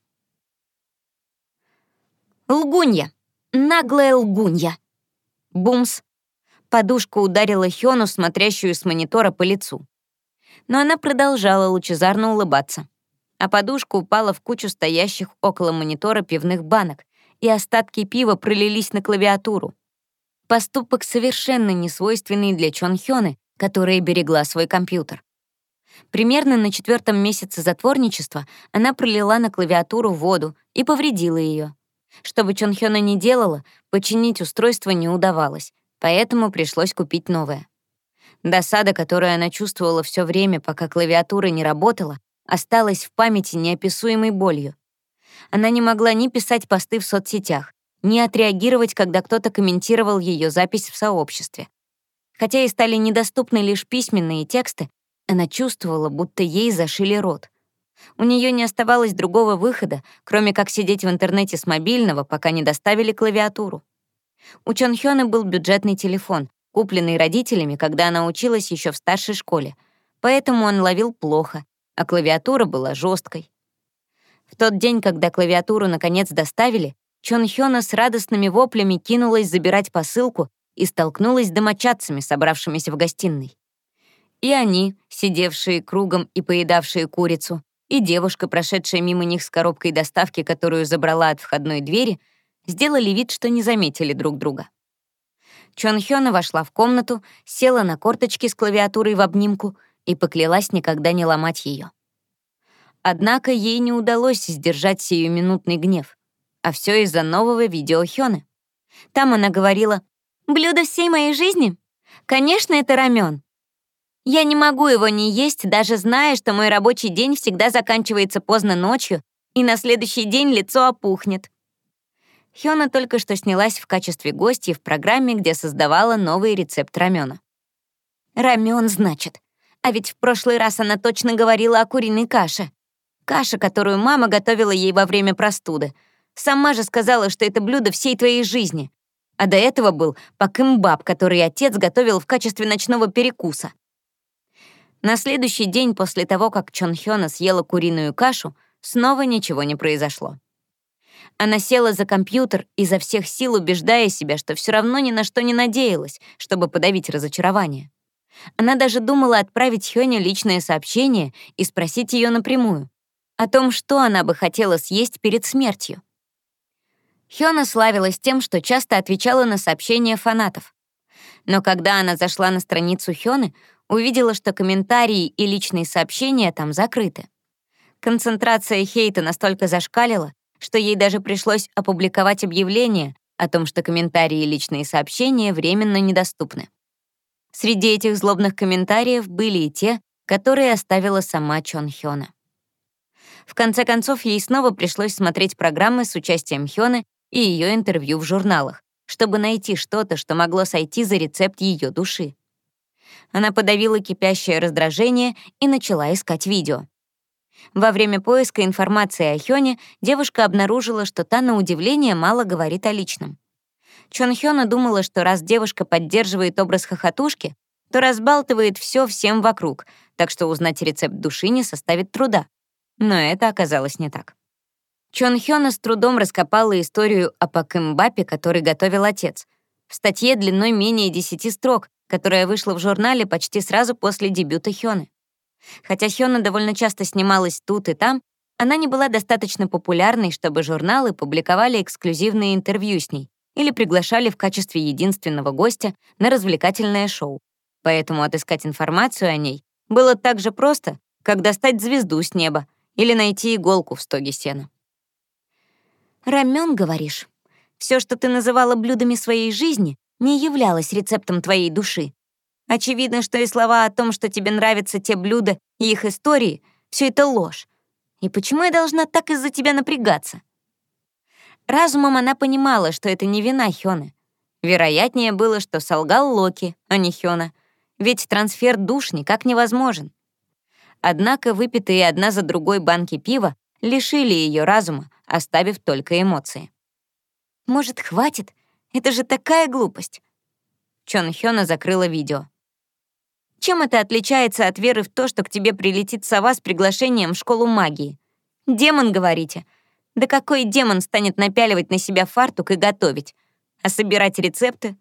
Лгунья. Наглая лгунья. Бумс. Подушка ударила Хёну, смотрящую с монитора по лицу. Но она продолжала лучезарно улыбаться. А подушка упала в кучу стоящих около монитора пивных банок, и остатки пива пролились на клавиатуру. Поступок совершенно несвойственный для Чон Хёны, которая берегла свой компьютер. Примерно на четвертом месяце затворничества она пролила на клавиатуру воду и повредила ее. Что бы Чон Хёна не делала, починить устройство не удавалось, поэтому пришлось купить новое. Досада, которую она чувствовала все время, пока клавиатура не работала, осталась в памяти неописуемой болью. Она не могла ни писать посты в соцсетях, ни отреагировать, когда кто-то комментировал ее запись в сообществе. Хотя и стали недоступны лишь письменные тексты, она чувствовала, будто ей зашили рот. У нее не оставалось другого выхода, кроме как сидеть в интернете с мобильного, пока не доставили клавиатуру. У Чон Хёны был бюджетный телефон, купленный родителями, когда она училась еще в старшей школе, поэтому он ловил плохо, а клавиатура была жесткой. В тот день, когда клавиатуру наконец доставили, Чон Хёна с радостными воплями кинулась забирать посылку и столкнулась с домочадцами, собравшимися в гостиной. И они, сидевшие кругом и поедавшие курицу, и девушка, прошедшая мимо них с коробкой доставки, которую забрала от входной двери, сделали вид, что не заметили друг друга. Чон Хёна вошла в комнату, села на корточки с клавиатурой в обнимку и поклялась никогда не ломать ее. Однако ей не удалось сдержать сиюминутный гнев. А все из-за нового видео Хёны. Там она говорила «Блюдо всей моей жизни? Конечно, это рамен. Я не могу его не есть, даже зная, что мой рабочий день всегда заканчивается поздно ночью, и на следующий день лицо опухнет. Хёна только что снялась в качестве гостьи в программе, где создавала новый рецепт рамёна. Рамен, значит. А ведь в прошлый раз она точно говорила о куриной каше. Каша, которую мама готовила ей во время простуды. Сама же сказала, что это блюдо всей твоей жизни. А до этого был пакымбаб, который отец готовил в качестве ночного перекуса. На следующий день после того, как Чон Хёна съела куриную кашу, снова ничего не произошло. Она села за компьютер, изо всех сил убеждая себя, что все равно ни на что не надеялась, чтобы подавить разочарование. Она даже думала отправить Хёне личное сообщение и спросить ее напрямую о том, что она бы хотела съесть перед смертью. Хёна славилась тем, что часто отвечала на сообщения фанатов. Но когда она зашла на страницу Хёны, увидела, что комментарии и личные сообщения там закрыты. Концентрация хейта настолько зашкалила, что ей даже пришлось опубликовать объявление о том, что комментарии и личные сообщения временно недоступны. Среди этих злобных комментариев были и те, которые оставила сама Чон Хёна. В конце концов, ей снова пришлось смотреть программы с участием Хёны и ее интервью в журналах, чтобы найти что-то, что могло сойти за рецепт ее души. Она подавила кипящее раздражение и начала искать видео. Во время поиска информации о Хёне девушка обнаружила, что та, на удивление, мало говорит о личном. Чон Хёна думала, что раз девушка поддерживает образ хохотушки, то разбалтывает все всем вокруг, так что узнать рецепт души не составит труда. Но это оказалось не так. Чон Хёна с трудом раскопала историю о Пакымбапе, который готовил отец. В статье длиной менее 10 строк, которая вышла в журнале почти сразу после дебюта Хёны. Хотя Хёна довольно часто снималась тут и там, она не была достаточно популярной, чтобы журналы публиковали эксклюзивные интервью с ней или приглашали в качестве единственного гостя на развлекательное шоу. Поэтому отыскать информацию о ней было так же просто, как достать звезду с неба или найти иголку в стоге сена. «Рамен, говоришь? Все, что ты называла блюдами своей жизни, не являлось рецептом твоей души. Очевидно, что и слова о том, что тебе нравятся те блюда и их истории, все это ложь. И почему я должна так из-за тебя напрягаться? Разумом она понимала, что это не вина Хёны. Вероятнее было, что солгал Локи, а не Хёна, ведь трансфер душ никак невозможен. Однако выпитые одна за другой банки пива лишили ее разума, оставив только эмоции. «Может, хватит? Это же такая глупость!» Чон Хёна закрыла видео. Чем это отличается от веры в то, что к тебе прилетит сова с приглашением в школу магии? Демон, говорите? Да какой демон станет напяливать на себя фартук и готовить? А собирать рецепты?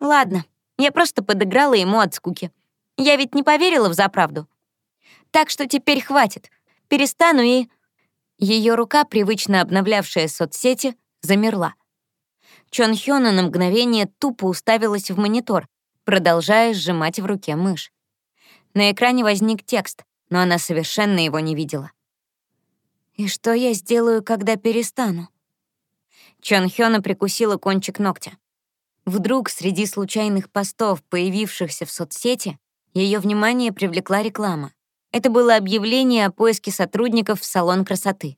Ладно, я просто подыграла ему от скуки. Я ведь не поверила в заправду. Так что теперь хватит. Перестану и... Ее рука, привычно обновлявшая соцсети, замерла. Чон Хёна на мгновение тупо уставилась в монитор, продолжая сжимать в руке мышь. На экране возник текст, но она совершенно его не видела. «И что я сделаю, когда перестану?» Чон Хёна прикусила кончик ногтя. Вдруг среди случайных постов, появившихся в соцсети, ее внимание привлекла реклама. Это было объявление о поиске сотрудников в салон красоты.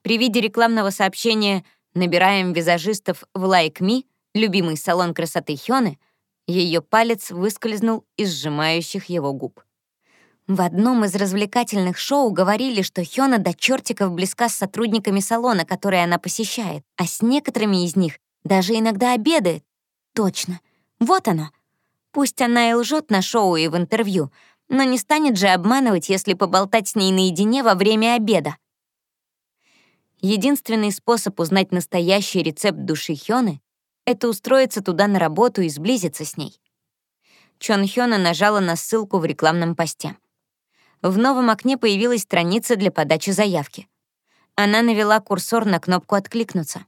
При виде рекламного сообщения «Набираем визажистов в Like Me», любимый салон красоты Хёны, ее палец выскользнул из сжимающих его губ. В одном из развлекательных шоу говорили, что Хёна до чертиков близка с сотрудниками салона, которые она посещает, а с некоторыми из них даже иногда обедает. Точно. Вот оно. Пусть она и лжет на шоу и в интервью, но не станет же обманывать, если поболтать с ней наедине во время обеда. Единственный способ узнать настоящий рецепт души Хёны — это устроиться туда на работу и сблизиться с ней. Чон Хёна нажала на ссылку в рекламном посте. В новом окне появилась страница для подачи заявки. Она навела курсор на кнопку «Откликнуться».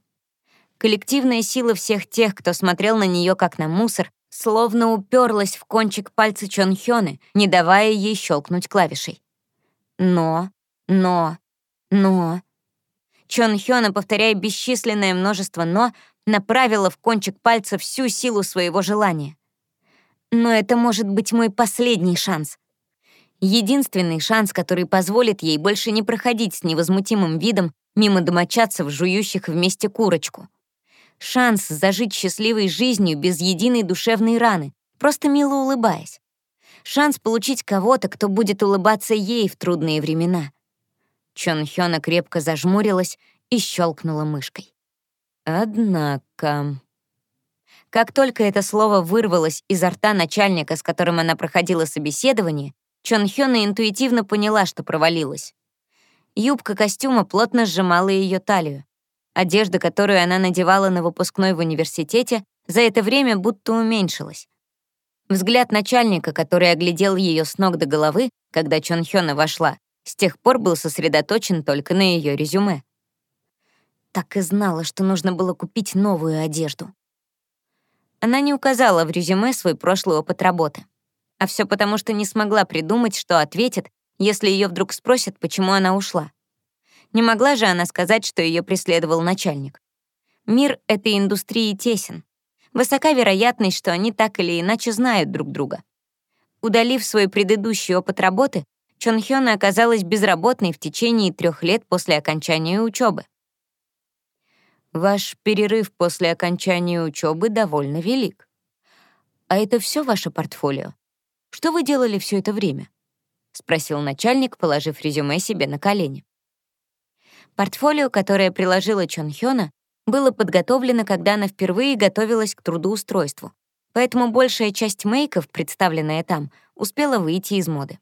Коллективная сила всех тех, кто смотрел на нее как на мусор, словно уперлась в кончик пальца Чон Хёны, не давая ей щелкнуть клавишей. Но, но, но... Чон Хёна, повторяя бесчисленное множество «но», направила в кончик пальца всю силу своего желания. Но это может быть мой последний шанс. Единственный шанс, который позволит ей больше не проходить с невозмутимым видом мимо домочадцев, жующих вместе курочку. Шанс зажить счастливой жизнью без единой душевной раны, просто мило улыбаясь. Шанс получить кого-то, кто будет улыбаться ей в трудные времена. Чон Хёна крепко зажмурилась и щелкнула мышкой. Однако... Как только это слово вырвалось изо рта начальника, с которым она проходила собеседование, Чон Хёна интуитивно поняла, что провалилась. Юбка костюма плотно сжимала ее талию. Одежда, которую она надевала на выпускной в университете, за это время будто уменьшилась. Взгляд начальника, который оглядел ее с ног до головы, когда Чон Хёна вошла, с тех пор был сосредоточен только на ее резюме. Так и знала, что нужно было купить новую одежду. Она не указала в резюме свой прошлый опыт работы. А все потому, что не смогла придумать, что ответит, если ее вдруг спросят, почему она ушла. Не могла же она сказать, что ее преследовал начальник. Мир этой индустрии тесен. Высока вероятность, что они так или иначе знают друг друга. Удалив свой предыдущий опыт работы, Чон Хёна оказалась безработной в течение трех лет после окончания учебы. Ваш перерыв после окончания учебы довольно велик. А это все ваше портфолио? Что вы делали все это время? Спросил начальник, положив резюме себе на колени. Портфолио, которое приложила Чон Хёна, было подготовлено, когда она впервые готовилась к трудоустройству, поэтому большая часть мейков, представленная там, успела выйти из моды.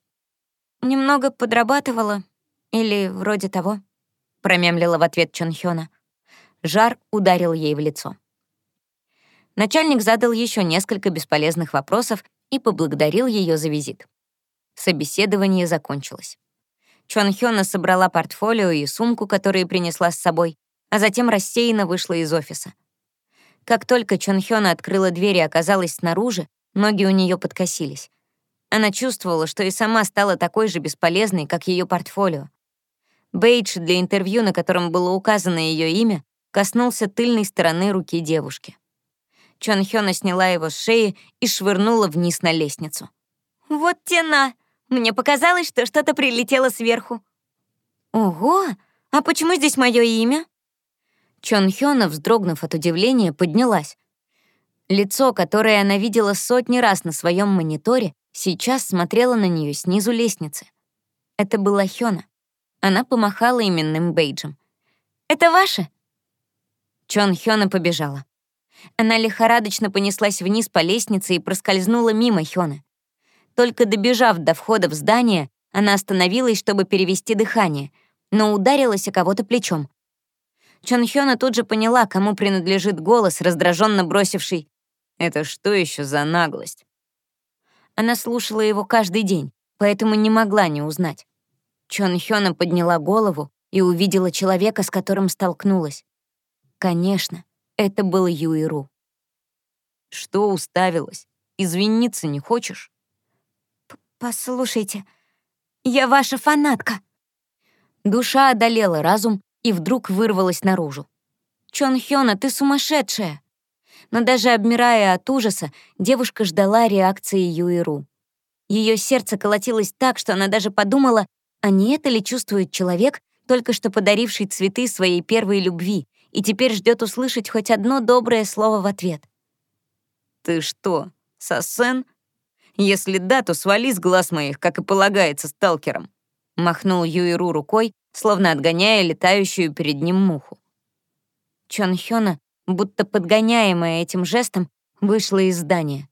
«Немного подрабатывала, или вроде того», — промямлила в ответ Чон Хёна. Жар ударил ей в лицо. Начальник задал еще несколько бесполезных вопросов и поблагодарил ее за визит. Собеседование закончилось. Чон Хёна собрала портфолио и сумку, которые принесла с собой, а затем рассеянно вышла из офиса. Как только Чон Хёна открыла дверь и оказалась снаружи, ноги у нее подкосились. Она чувствовала, что и сама стала такой же бесполезной, как ее портфолио. Бейдж для интервью, на котором было указано ее имя, коснулся тыльной стороны руки девушки. Чон Хёна сняла его с шеи и швырнула вниз на лестницу. «Вот тена! Мне показалось, что что-то прилетело сверху». «Ого! А почему здесь мое имя?» Чон Хёна, вздрогнув от удивления, поднялась. Лицо, которое она видела сотни раз на своем мониторе, сейчас смотрело на нее снизу лестницы. Это была Хёна. Она помахала именным бейджем. «Это ваше?» Чон Хёна побежала. Она лихорадочно понеслась вниз по лестнице и проскользнула мимо Хёны. Только добежав до входа в здание, она остановилась, чтобы перевести дыхание, но ударилась о кого-то плечом. Чон Хёна тут же поняла, кому принадлежит голос, раздраженно бросивший «Это что еще за наглость?» Она слушала его каждый день, поэтому не могла не узнать. Чон Хёна подняла голову и увидела человека, с которым столкнулась. Конечно, это был Юиру. «Что уставилась? Извиниться не хочешь?» «Послушайте, я ваша фанатка». Душа одолела разум и вдруг вырвалась наружу. «Чон Хёна, ты сумасшедшая!» Но даже обмирая от ужаса, девушка ждала реакции Юиру. Ее сердце колотилось так, что она даже подумала, а не это ли чувствует человек, только что подаривший цветы своей первой любви, и теперь ждет услышать хоть одно доброе слово в ответ. «Ты что, Сосен? Если да, то свали с глаз моих, как и полагается сталкерам», махнул Юиру рукой, словно отгоняя летающую перед ним муху. Чон Хёна, будто подгоняемая этим жестом, вышла из здания.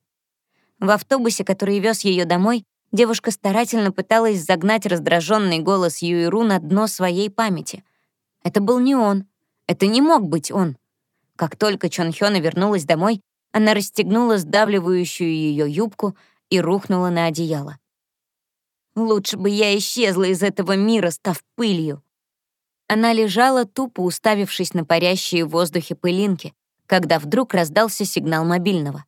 В автобусе, который вез ее домой, девушка старательно пыталась загнать раздраженный голос Юиру на дно своей памяти. Это был не он, это не мог быть он. Как только Чон Хёна вернулась домой, она расстегнула сдавливающую ее юбку и рухнула на одеяло. Лучше бы я исчезла из этого мира, став пылью. Она лежала, тупо уставившись на парящие в воздухе пылинки, когда вдруг раздался сигнал мобильного.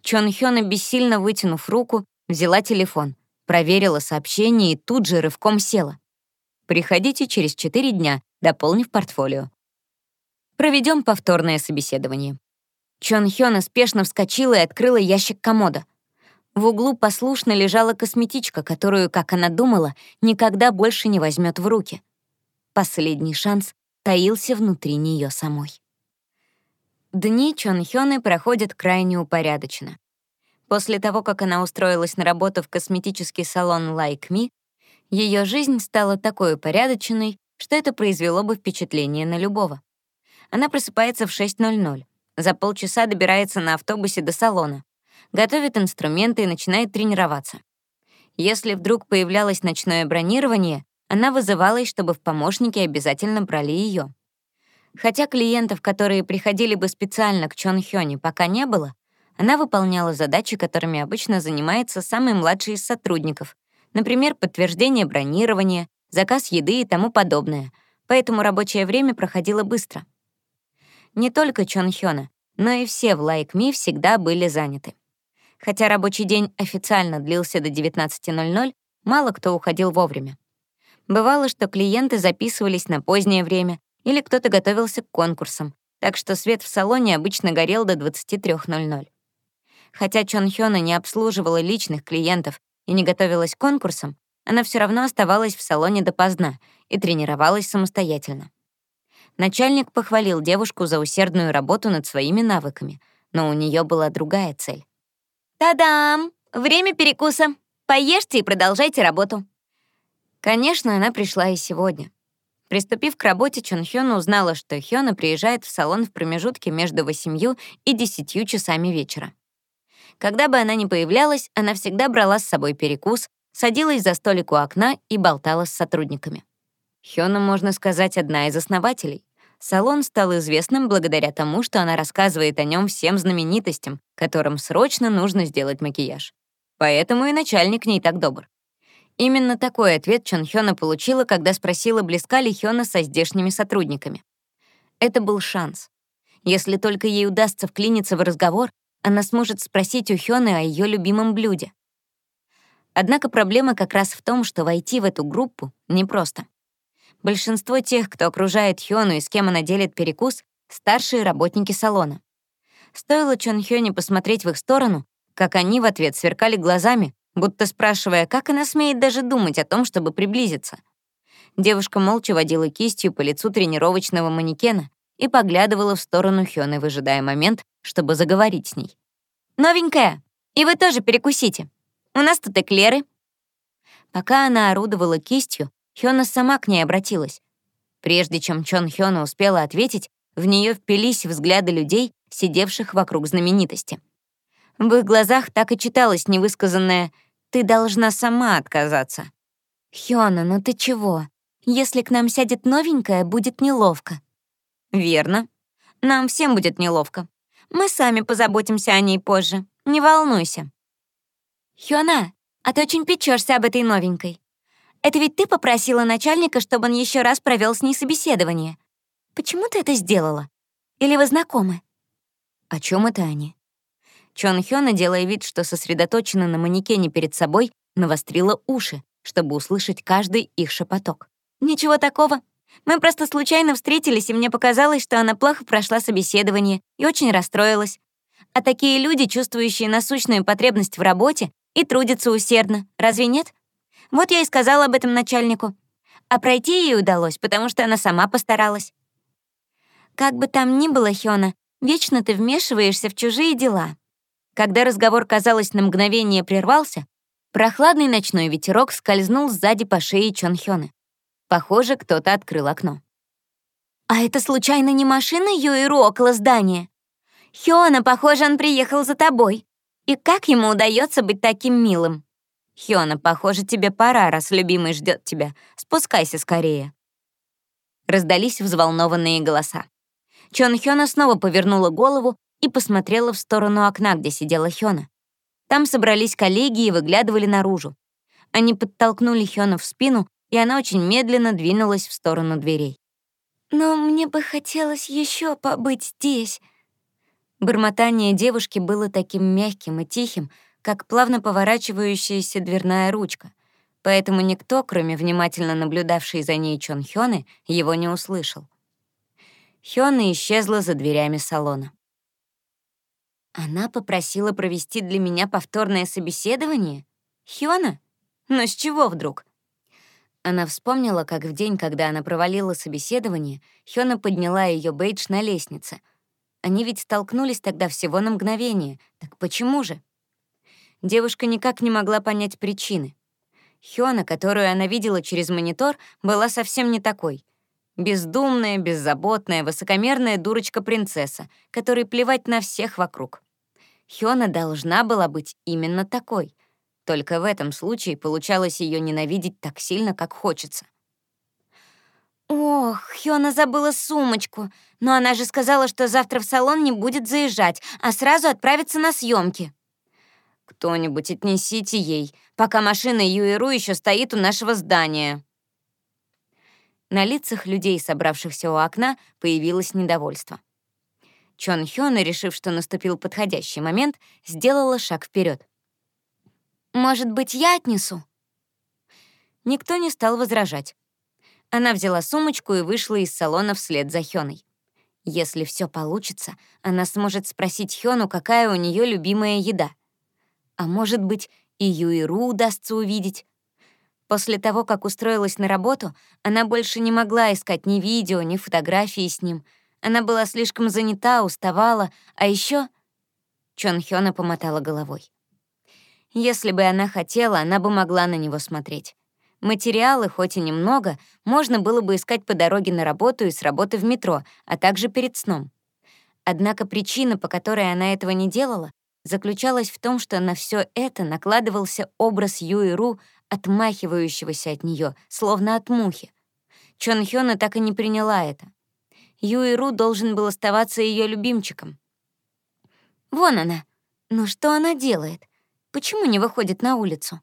Чон Хёна, бессильно вытянув руку, взяла телефон, проверила сообщение и тут же рывком села. «Приходите через четыре дня, дополнив портфолио. Проведем повторное собеседование». Чон Хёна спешно вскочила и открыла ящик комода. В углу послушно лежала косметичка, которую, как она думала, никогда больше не возьмет в руки. Последний шанс таился внутри нее самой. Дни Чон Хёны проходят крайне упорядоченно. После того, как она устроилась на работу в косметический салон Like Me, ее жизнь стала такой упорядоченной, что это произвело бы впечатление на любого. Она просыпается в 6.00, за полчаса добирается на автобусе до салона, готовит инструменты и начинает тренироваться. Если вдруг появлялось ночное бронирование, она вызывалась, чтобы в помощнике обязательно брали ее. Хотя клиентов, которые приходили бы специально к Чон Хёне, пока не было, она выполняла задачи, которыми обычно занимается самый младший из сотрудников, например, подтверждение бронирования, заказ еды и тому подобное, поэтому рабочее время проходило быстро. Не только Чон Хёна, но и все в Like Me всегда были заняты. Хотя рабочий день официально длился до 19.00, мало кто уходил вовремя. Бывало, что клиенты записывались на позднее время, или кто-то готовился к конкурсам, так что свет в салоне обычно горел до 23.00. Хотя Чон Хёна не обслуживала личных клиентов и не готовилась к конкурсам, она все равно оставалась в салоне допоздна и тренировалась самостоятельно. Начальник похвалил девушку за усердную работу над своими навыками, но у нее была другая цель. «Та-дам! Время перекуса! Поешьте и продолжайте работу!» Конечно, она пришла и сегодня. Приступив к работе, Чон Хёна узнала, что Хёна приезжает в салон в промежутке между 8 и 10 часами вечера. Когда бы она ни появлялась, она всегда брала с собой перекус, садилась за столик у окна и болтала с сотрудниками. Хёна, можно сказать, одна из основателей. Салон стал известным благодаря тому, что она рассказывает о нем всем знаменитостям, которым срочно нужно сделать макияж. Поэтому и начальник к ней так добр. Именно такой ответ Чон Хёна получила, когда спросила, близка ли Хёна со здешними сотрудниками. Это был шанс. Если только ей удастся вклиниться в разговор, она сможет спросить у Хёны о ее любимом блюде. Однако проблема как раз в том, что войти в эту группу непросто. Большинство тех, кто окружает Хёну и с кем она делит перекус, старшие работники салона. Стоило Чон Хёне посмотреть в их сторону, как они в ответ сверкали глазами, будто спрашивая, как она смеет даже думать о том, чтобы приблизиться. Девушка молча водила кистью по лицу тренировочного манекена и поглядывала в сторону Хёны, выжидая момент, чтобы заговорить с ней. «Новенькая, и вы тоже перекусите. У нас тут эклеры». Пока она орудовала кистью, Хёна сама к ней обратилась. Прежде чем Чон Хёна успела ответить, в нее впились взгляды людей, сидевших вокруг знаменитости. В их глазах так и читалось невысказанное «ты должна сама отказаться». «Хёна, ну ты чего? Если к нам сядет новенькая, будет неловко». «Верно. Нам всем будет неловко. Мы сами позаботимся о ней позже. Не волнуйся». «Хёна, а ты очень печешься об этой новенькой. Это ведь ты попросила начальника, чтобы он еще раз провел с ней собеседование. Почему ты это сделала? Или вы знакомы?» «О чем это они?» Чон Хёна, делая вид, что сосредоточена на манекене перед собой, навострила уши, чтобы услышать каждый их шепоток. «Ничего такого. Мы просто случайно встретились, и мне показалось, что она плохо прошла собеседование и очень расстроилась. А такие люди, чувствующие насущную потребность в работе, и трудятся усердно. Разве нет? Вот я и сказала об этом начальнику. А пройти ей удалось, потому что она сама постаралась. Как бы там ни было, Хёна, вечно ты вмешиваешься в чужие дела. Когда разговор, казалось, на мгновение прервался, прохладный ночной ветерок скользнул сзади по шее Чон Хёны. Похоже, кто-то открыл окно. «А это случайно не машина Юиру около здания? Хёна, похоже, он приехал за тобой. И как ему удается быть таким милым? Хёна, похоже, тебе пора, раз любимый ждет тебя. Спускайся скорее». Раздались взволнованные голоса. Чон Хёна снова повернула голову и посмотрела в сторону окна, где сидела Хёна. Там собрались коллеги и выглядывали наружу. Они подтолкнули Хёна в спину, и она очень медленно двинулась в сторону дверей. «Но мне бы хотелось еще побыть здесь». Бормотание девушки было таким мягким и тихим, как плавно поворачивающаяся дверная ручка, поэтому никто, кроме внимательно наблюдавшей за ней Чон Хёны, его не услышал. Хёна исчезла за дверями салона. Она попросила провести для меня повторное собеседование? Хёна? Но с чего вдруг? Она вспомнила, как в день, когда она провалила собеседование, Хёна подняла ее бейдж на лестнице. Они ведь столкнулись тогда всего на мгновение. Так почему же? Девушка никак не могла понять причины. Хёна, которую она видела через монитор, была совсем не такой. Бездумная, беззаботная, высокомерная дурочка-принцесса, которой плевать на всех вокруг. Хёна должна была быть именно такой. Только в этом случае получалось ее ненавидеть так сильно, как хочется. «Ох, Хёна забыла сумочку, но она же сказала, что завтра в салон не будет заезжать, а сразу отправится на съемки. «Кто-нибудь отнесите ей, пока машина Юэру еще стоит у нашего здания». На лицах людей, собравшихся у окна, появилось недовольство. Чон Хёна, решив, что наступил подходящий момент, сделала шаг вперед. «Может быть, я отнесу?» Никто не стал возражать. Она взяла сумочку и вышла из салона вслед за Хёной. Если все получится, она сможет спросить Хёну, какая у нее любимая еда. А может быть, и Юиру удастся увидеть. После того, как устроилась на работу, она больше не могла искать ни видео, ни фотографии с ним. Она была слишком занята, уставала, а еще Чон Хёна помотала головой. Если бы она хотела, она бы могла на него смотреть. Материалы, хоть и немного, можно было бы искать по дороге на работу и с работы в метро, а также перед сном. Однако причина, по которой она этого не делала, заключалась в том, что на все это накладывался образ Юи отмахивающегося от нее, словно от мухи. Чон Хёна так и не приняла это. Юи должен был оставаться ее любимчиком. Вон она. Но что она делает? Почему не выходит на улицу?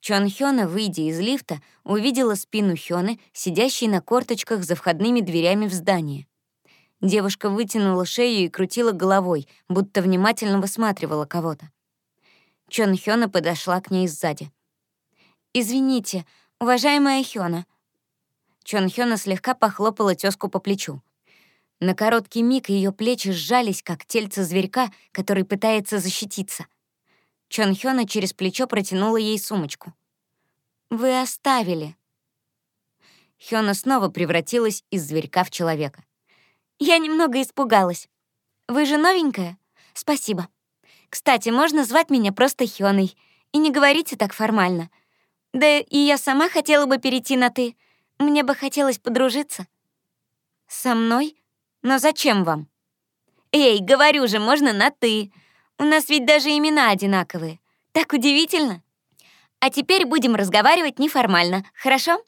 Чон Хёна, выйдя из лифта, увидела спину Хёны, сидящей на корточках за входными дверями в здание. Девушка вытянула шею и крутила головой, будто внимательно высматривала кого-то. Чон Хёна подошла к ней сзади. «Извините, уважаемая Хёна». Чон Хёна слегка похлопала тёзку по плечу. На короткий миг ее плечи сжались, как тельце зверька, который пытается защититься. Чон Хёна через плечо протянула ей сумочку. «Вы оставили». Хёна снова превратилась из зверька в человека. Я немного испугалась. Вы же новенькая? Спасибо. Кстати, можно звать меня просто Хёной. И не говорите так формально. Да и я сама хотела бы перейти на «ты». Мне бы хотелось подружиться. Со мной? Но зачем вам? Эй, говорю же, можно на «ты». У нас ведь даже имена одинаковые. Так удивительно. А теперь будем разговаривать неформально, хорошо?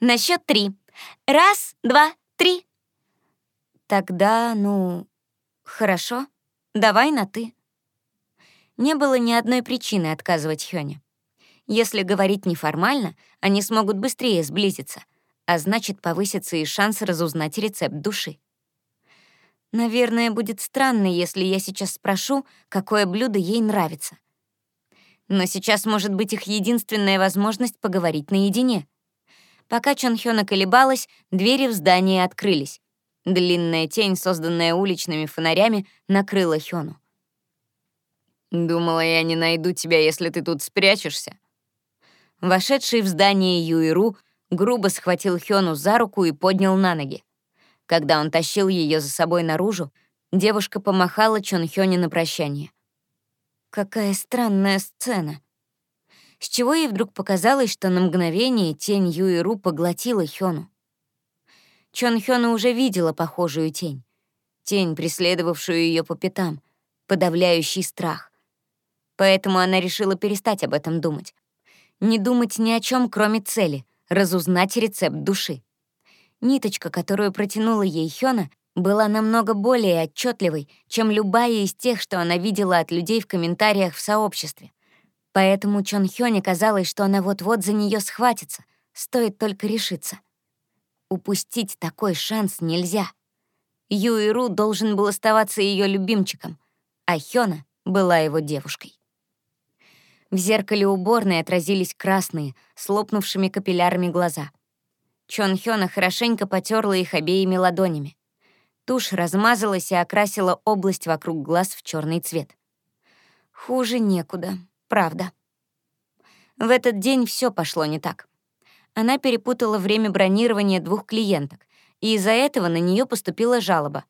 На счет три. Раз, два, три. Тогда, ну, хорошо, давай на «ты». Не было ни одной причины отказывать Хёне. Если говорить неформально, они смогут быстрее сблизиться, а значит, повысится и шанс разузнать рецепт души. Наверное, будет странно, если я сейчас спрошу, какое блюдо ей нравится. Но сейчас может быть их единственная возможность поговорить наедине. Пока Чон Хёна колебалась, двери в здании открылись. Длинная тень, созданная уличными фонарями, накрыла Хёну. «Думала, я не найду тебя, если ты тут спрячешься». Вошедший в здание Юиру грубо схватил Хёну за руку и поднял на ноги. Когда он тащил ее за собой наружу, девушка помахала Чон Хёне на прощание. Какая странная сцена. С чего ей вдруг показалось, что на мгновение тень Юиру поглотила Хёну? Чон Хёна уже видела похожую тень. Тень, преследовавшую ее по пятам, подавляющий страх. Поэтому она решила перестать об этом думать. Не думать ни о чем, кроме цели — разузнать рецепт души. Ниточка, которую протянула ей Хёна, была намного более отчетливой, чем любая из тех, что она видела от людей в комментариях в сообществе. Поэтому Чон Хёне казалось, что она вот-вот за нее схватится, стоит только решиться. Упустить такой шанс нельзя. Юиру должен был оставаться ее любимчиком, а Хёна была его девушкой. В зеркале уборной отразились красные, с лопнувшими капиллярами глаза. Чон Хёна хорошенько потерла их обеими ладонями. Тушь размазалась и окрасила область вокруг глаз в черный цвет. Хуже некуда, правда. В этот день все пошло не так. Она перепутала время бронирования двух клиенток, и из-за этого на нее поступила жалоба.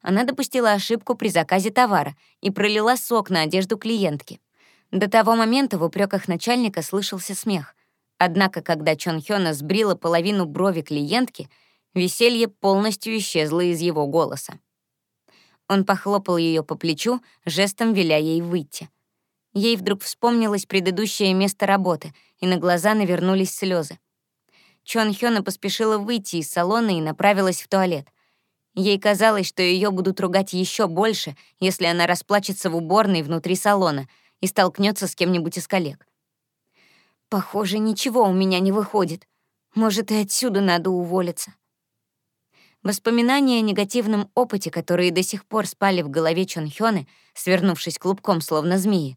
Она допустила ошибку при заказе товара и пролила сок на одежду клиентки. До того момента в упреках начальника слышался смех. Однако, когда Чон Хёна сбрила половину брови клиентки, веселье полностью исчезло из его голоса. Он похлопал ее по плечу, жестом веля ей выйти. Ей вдруг вспомнилось предыдущее место работы, и на глаза навернулись слезы. Чон Хёна поспешила выйти из салона и направилась в туалет. Ей казалось, что ее будут ругать еще больше, если она расплачется в уборной внутри салона и столкнется с кем-нибудь из коллег. Похоже, ничего у меня не выходит. Может, и отсюда надо уволиться. Воспоминания о негативном опыте, которые до сих пор спали в голове Чон Хёны, свернувшись клубком, словно змеи,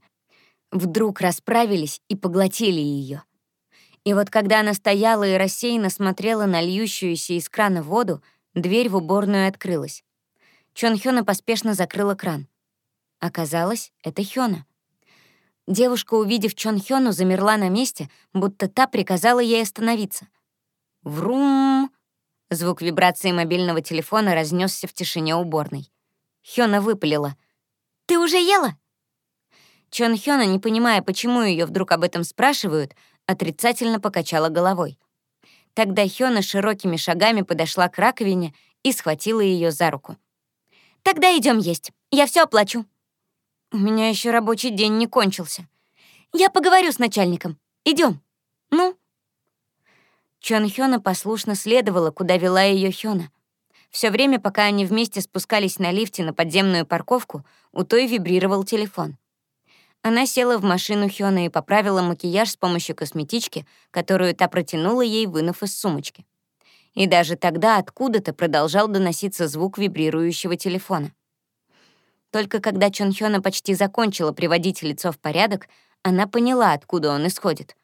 вдруг расправились и поглотили ее. И вот когда она стояла и рассеянно смотрела на льющуюся из крана воду, дверь в уборную открылась. Чон Хёна поспешно закрыла кран. Оказалось, это Хёна. Девушка, увидев Чон Хёну, замерла на месте, будто та приказала ей остановиться. Врум! Звук вибрации мобильного телефона разнесся в тишине уборной. Хёна выпалила. «Ты уже ела?» Чон Хёна, не понимая, почему ее вдруг об этом спрашивают, отрицательно покачала головой. Тогда Хёна широкими шагами подошла к раковине и схватила ее за руку. «Тогда идем есть. Я все оплачу». «У меня еще рабочий день не кончился». «Я поговорю с начальником. Идем. Ну?» Чон Хёна послушно следовала, куда вела ее Хёна. Все время, пока они вместе спускались на лифте на подземную парковку, у той вибрировал телефон. Она села в машину Хёна и поправила макияж с помощью косметички, которую та протянула ей, вынув из сумочки. И даже тогда откуда-то продолжал доноситься звук вибрирующего телефона. Только когда Чон Хёна почти закончила приводить лицо в порядок, она поняла, откуда он исходит.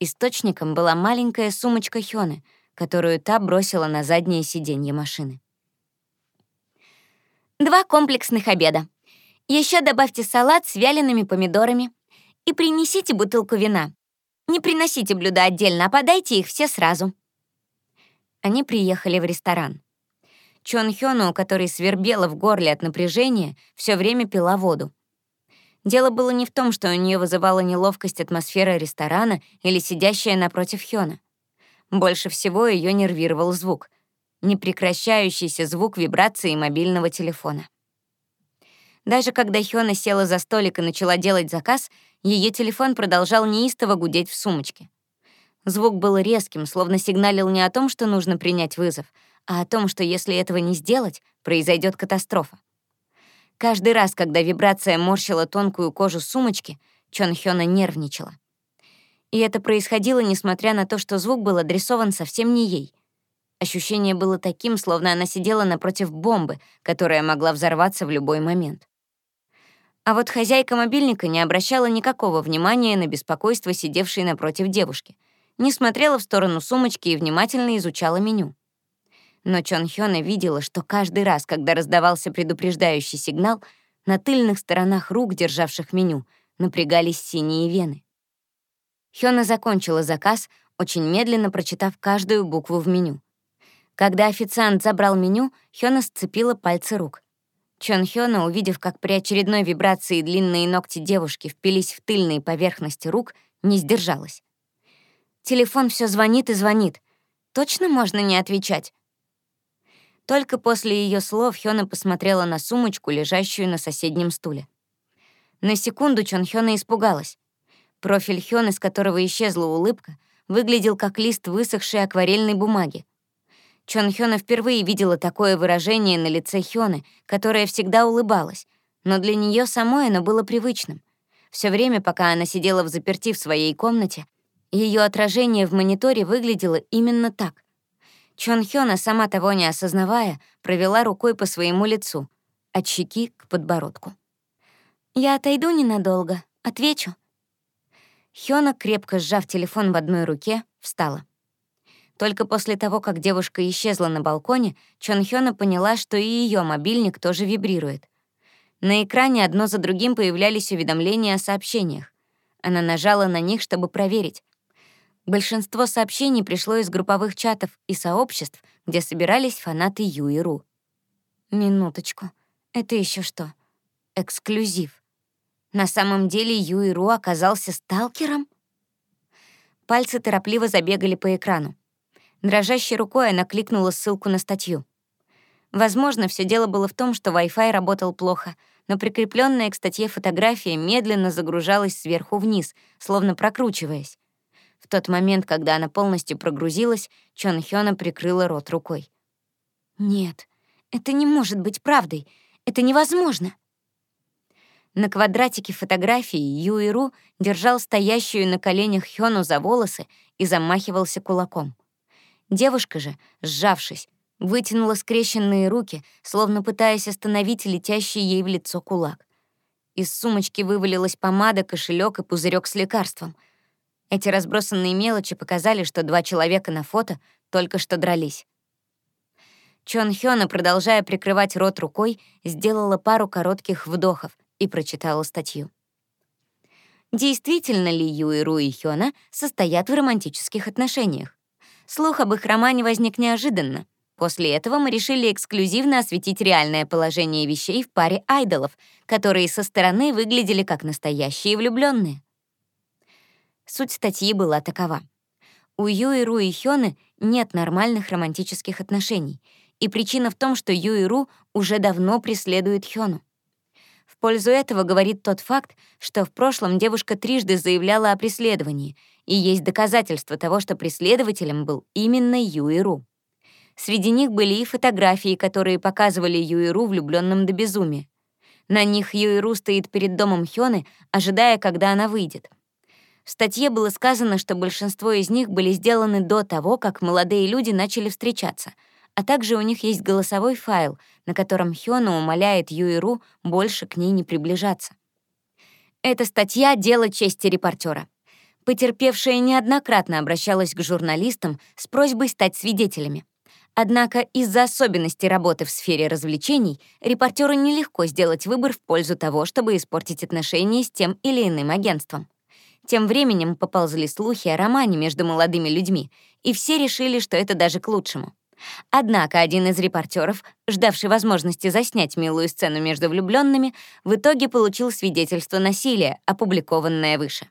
Источником была маленькая сумочка Хёны, которую та бросила на заднее сиденье машины. «Два комплексных обеда», еще добавьте салат с вялеными помидорами и принесите бутылку вина. Не приносите блюда отдельно, а подайте их все сразу. Они приехали в ресторан. Чон Хёну, который свербела в горле от напряжения, все время пила воду. Дело было не в том, что у нее вызывала неловкость атмосфера ресторана или сидящая напротив Хёна. Больше всего ее нервировал звук — непрекращающийся звук вибрации мобильного телефона. Даже когда Хёна села за столик и начала делать заказ, ее телефон продолжал неистово гудеть в сумочке. Звук был резким, словно сигналил не о том, что нужно принять вызов, а о том, что если этого не сделать, произойдет катастрофа. Каждый раз, когда вибрация морщила тонкую кожу сумочки, Чон Хёна нервничала. И это происходило, несмотря на то, что звук был адресован совсем не ей. Ощущение было таким, словно она сидела напротив бомбы, которая могла взорваться в любой момент. А вот хозяйка мобильника не обращала никакого внимания на беспокойство сидевшей напротив девушки, не смотрела в сторону сумочки и внимательно изучала меню. Но Чон Хёна видела, что каждый раз, когда раздавался предупреждающий сигнал, на тыльных сторонах рук, державших меню, напрягались синие вены. Хёна закончила заказ, очень медленно прочитав каждую букву в меню. Когда официант забрал меню, Хёна сцепила пальцы рук. Чон Хёна, увидев, как при очередной вибрации длинные ногти девушки впились в тыльные поверхности рук, не сдержалась. Телефон все звонит и звонит. Точно можно не отвечать? Только после ее слов Хёна посмотрела на сумочку, лежащую на соседнем стуле. На секунду Чон Хёна испугалась. Профиль Хёны, с которого исчезла улыбка, выглядел как лист высохшей акварельной бумаги. Чон Хёна впервые видела такое выражение на лице Хёны, которая всегда улыбалась, но для нее самой оно было привычным. Все время, пока она сидела в заперти в своей комнате, ее отражение в мониторе выглядело именно так. Чон Хёна, сама того не осознавая, провела рукой по своему лицу, от щеки к подбородку. «Я отойду ненадолго, отвечу». Хёна, крепко сжав телефон в одной руке, встала. Только после того, как девушка исчезла на балконе, Чон Хёна поняла, что и ее мобильник тоже вибрирует. На экране одно за другим появлялись уведомления о сообщениях. Она нажала на них, чтобы проверить. Большинство сообщений пришло из групповых чатов и сообществ, где собирались фанаты Ю и Ру. Минуточку. Это еще что? Эксклюзив. На самом деле Ю и Ру оказался сталкером? Пальцы торопливо забегали по экрану. Дрожащей рукой она кликнула ссылку на статью. Возможно, все дело было в том, что Wi-Fi работал плохо, но прикрепленная к статье фотография медленно загружалась сверху вниз, словно прокручиваясь. В тот момент, когда она полностью прогрузилась, Чон Хёна прикрыла рот рукой. «Нет, это не может быть правдой. Это невозможно!» На квадратике фотографии Ю Ру держал стоящую на коленях Хёну за волосы и замахивался кулаком. Девушка же, сжавшись, вытянула скрещенные руки, словно пытаясь остановить летящий ей в лицо кулак. Из сумочки вывалилась помада, кошелек и пузырек с лекарством — эти разбросанные мелочи показали, что два человека на фото только что дрались. Чон Хёна, продолжая прикрывать рот рукой, сделала пару коротких вдохов и прочитала статью. Действительно ли Юи Ру и Хёна состоят в романтических отношениях? Слух об их романе возник неожиданно. После этого мы решили эксклюзивно осветить реальное положение вещей в паре айдолов, которые со стороны выглядели как настоящие влюбленные. Суть статьи была такова. У Юи Ру и Хёны нет нормальных романтических отношений, и причина в том, что Юи Ру уже давно преследует Хёну. Пользу этого говорит тот факт, что в прошлом девушка трижды заявляла о преследовании, и есть доказательства того, что преследователем был именно Юи Ру. Среди них были и фотографии, которые показывали Юи Ру влюблённым до безумия. На них Юи Ру стоит перед домом Хёны, ожидая, когда она выйдет — в статье было сказано, что большинство из них были сделаны до того, как молодые люди начали встречаться, а также у них есть голосовой файл, на котором Хёна умоляет Юиру больше к ней не приближаться. Эта статья — дело чести репортера. Потерпевшая неоднократно обращалась к журналистам с просьбой стать свидетелями. Однако из-за особенностей работы в сфере развлечений репортеру нелегко сделать выбор в пользу того, чтобы испортить отношения с тем или иным агентством. Тем временем поползли слухи о романе между молодыми людьми, и все решили, что это даже к лучшему. Однако один из репортеров, ждавший возможности заснять милую сцену между влюбленными, в итоге получил свидетельство насилия, опубликованное выше.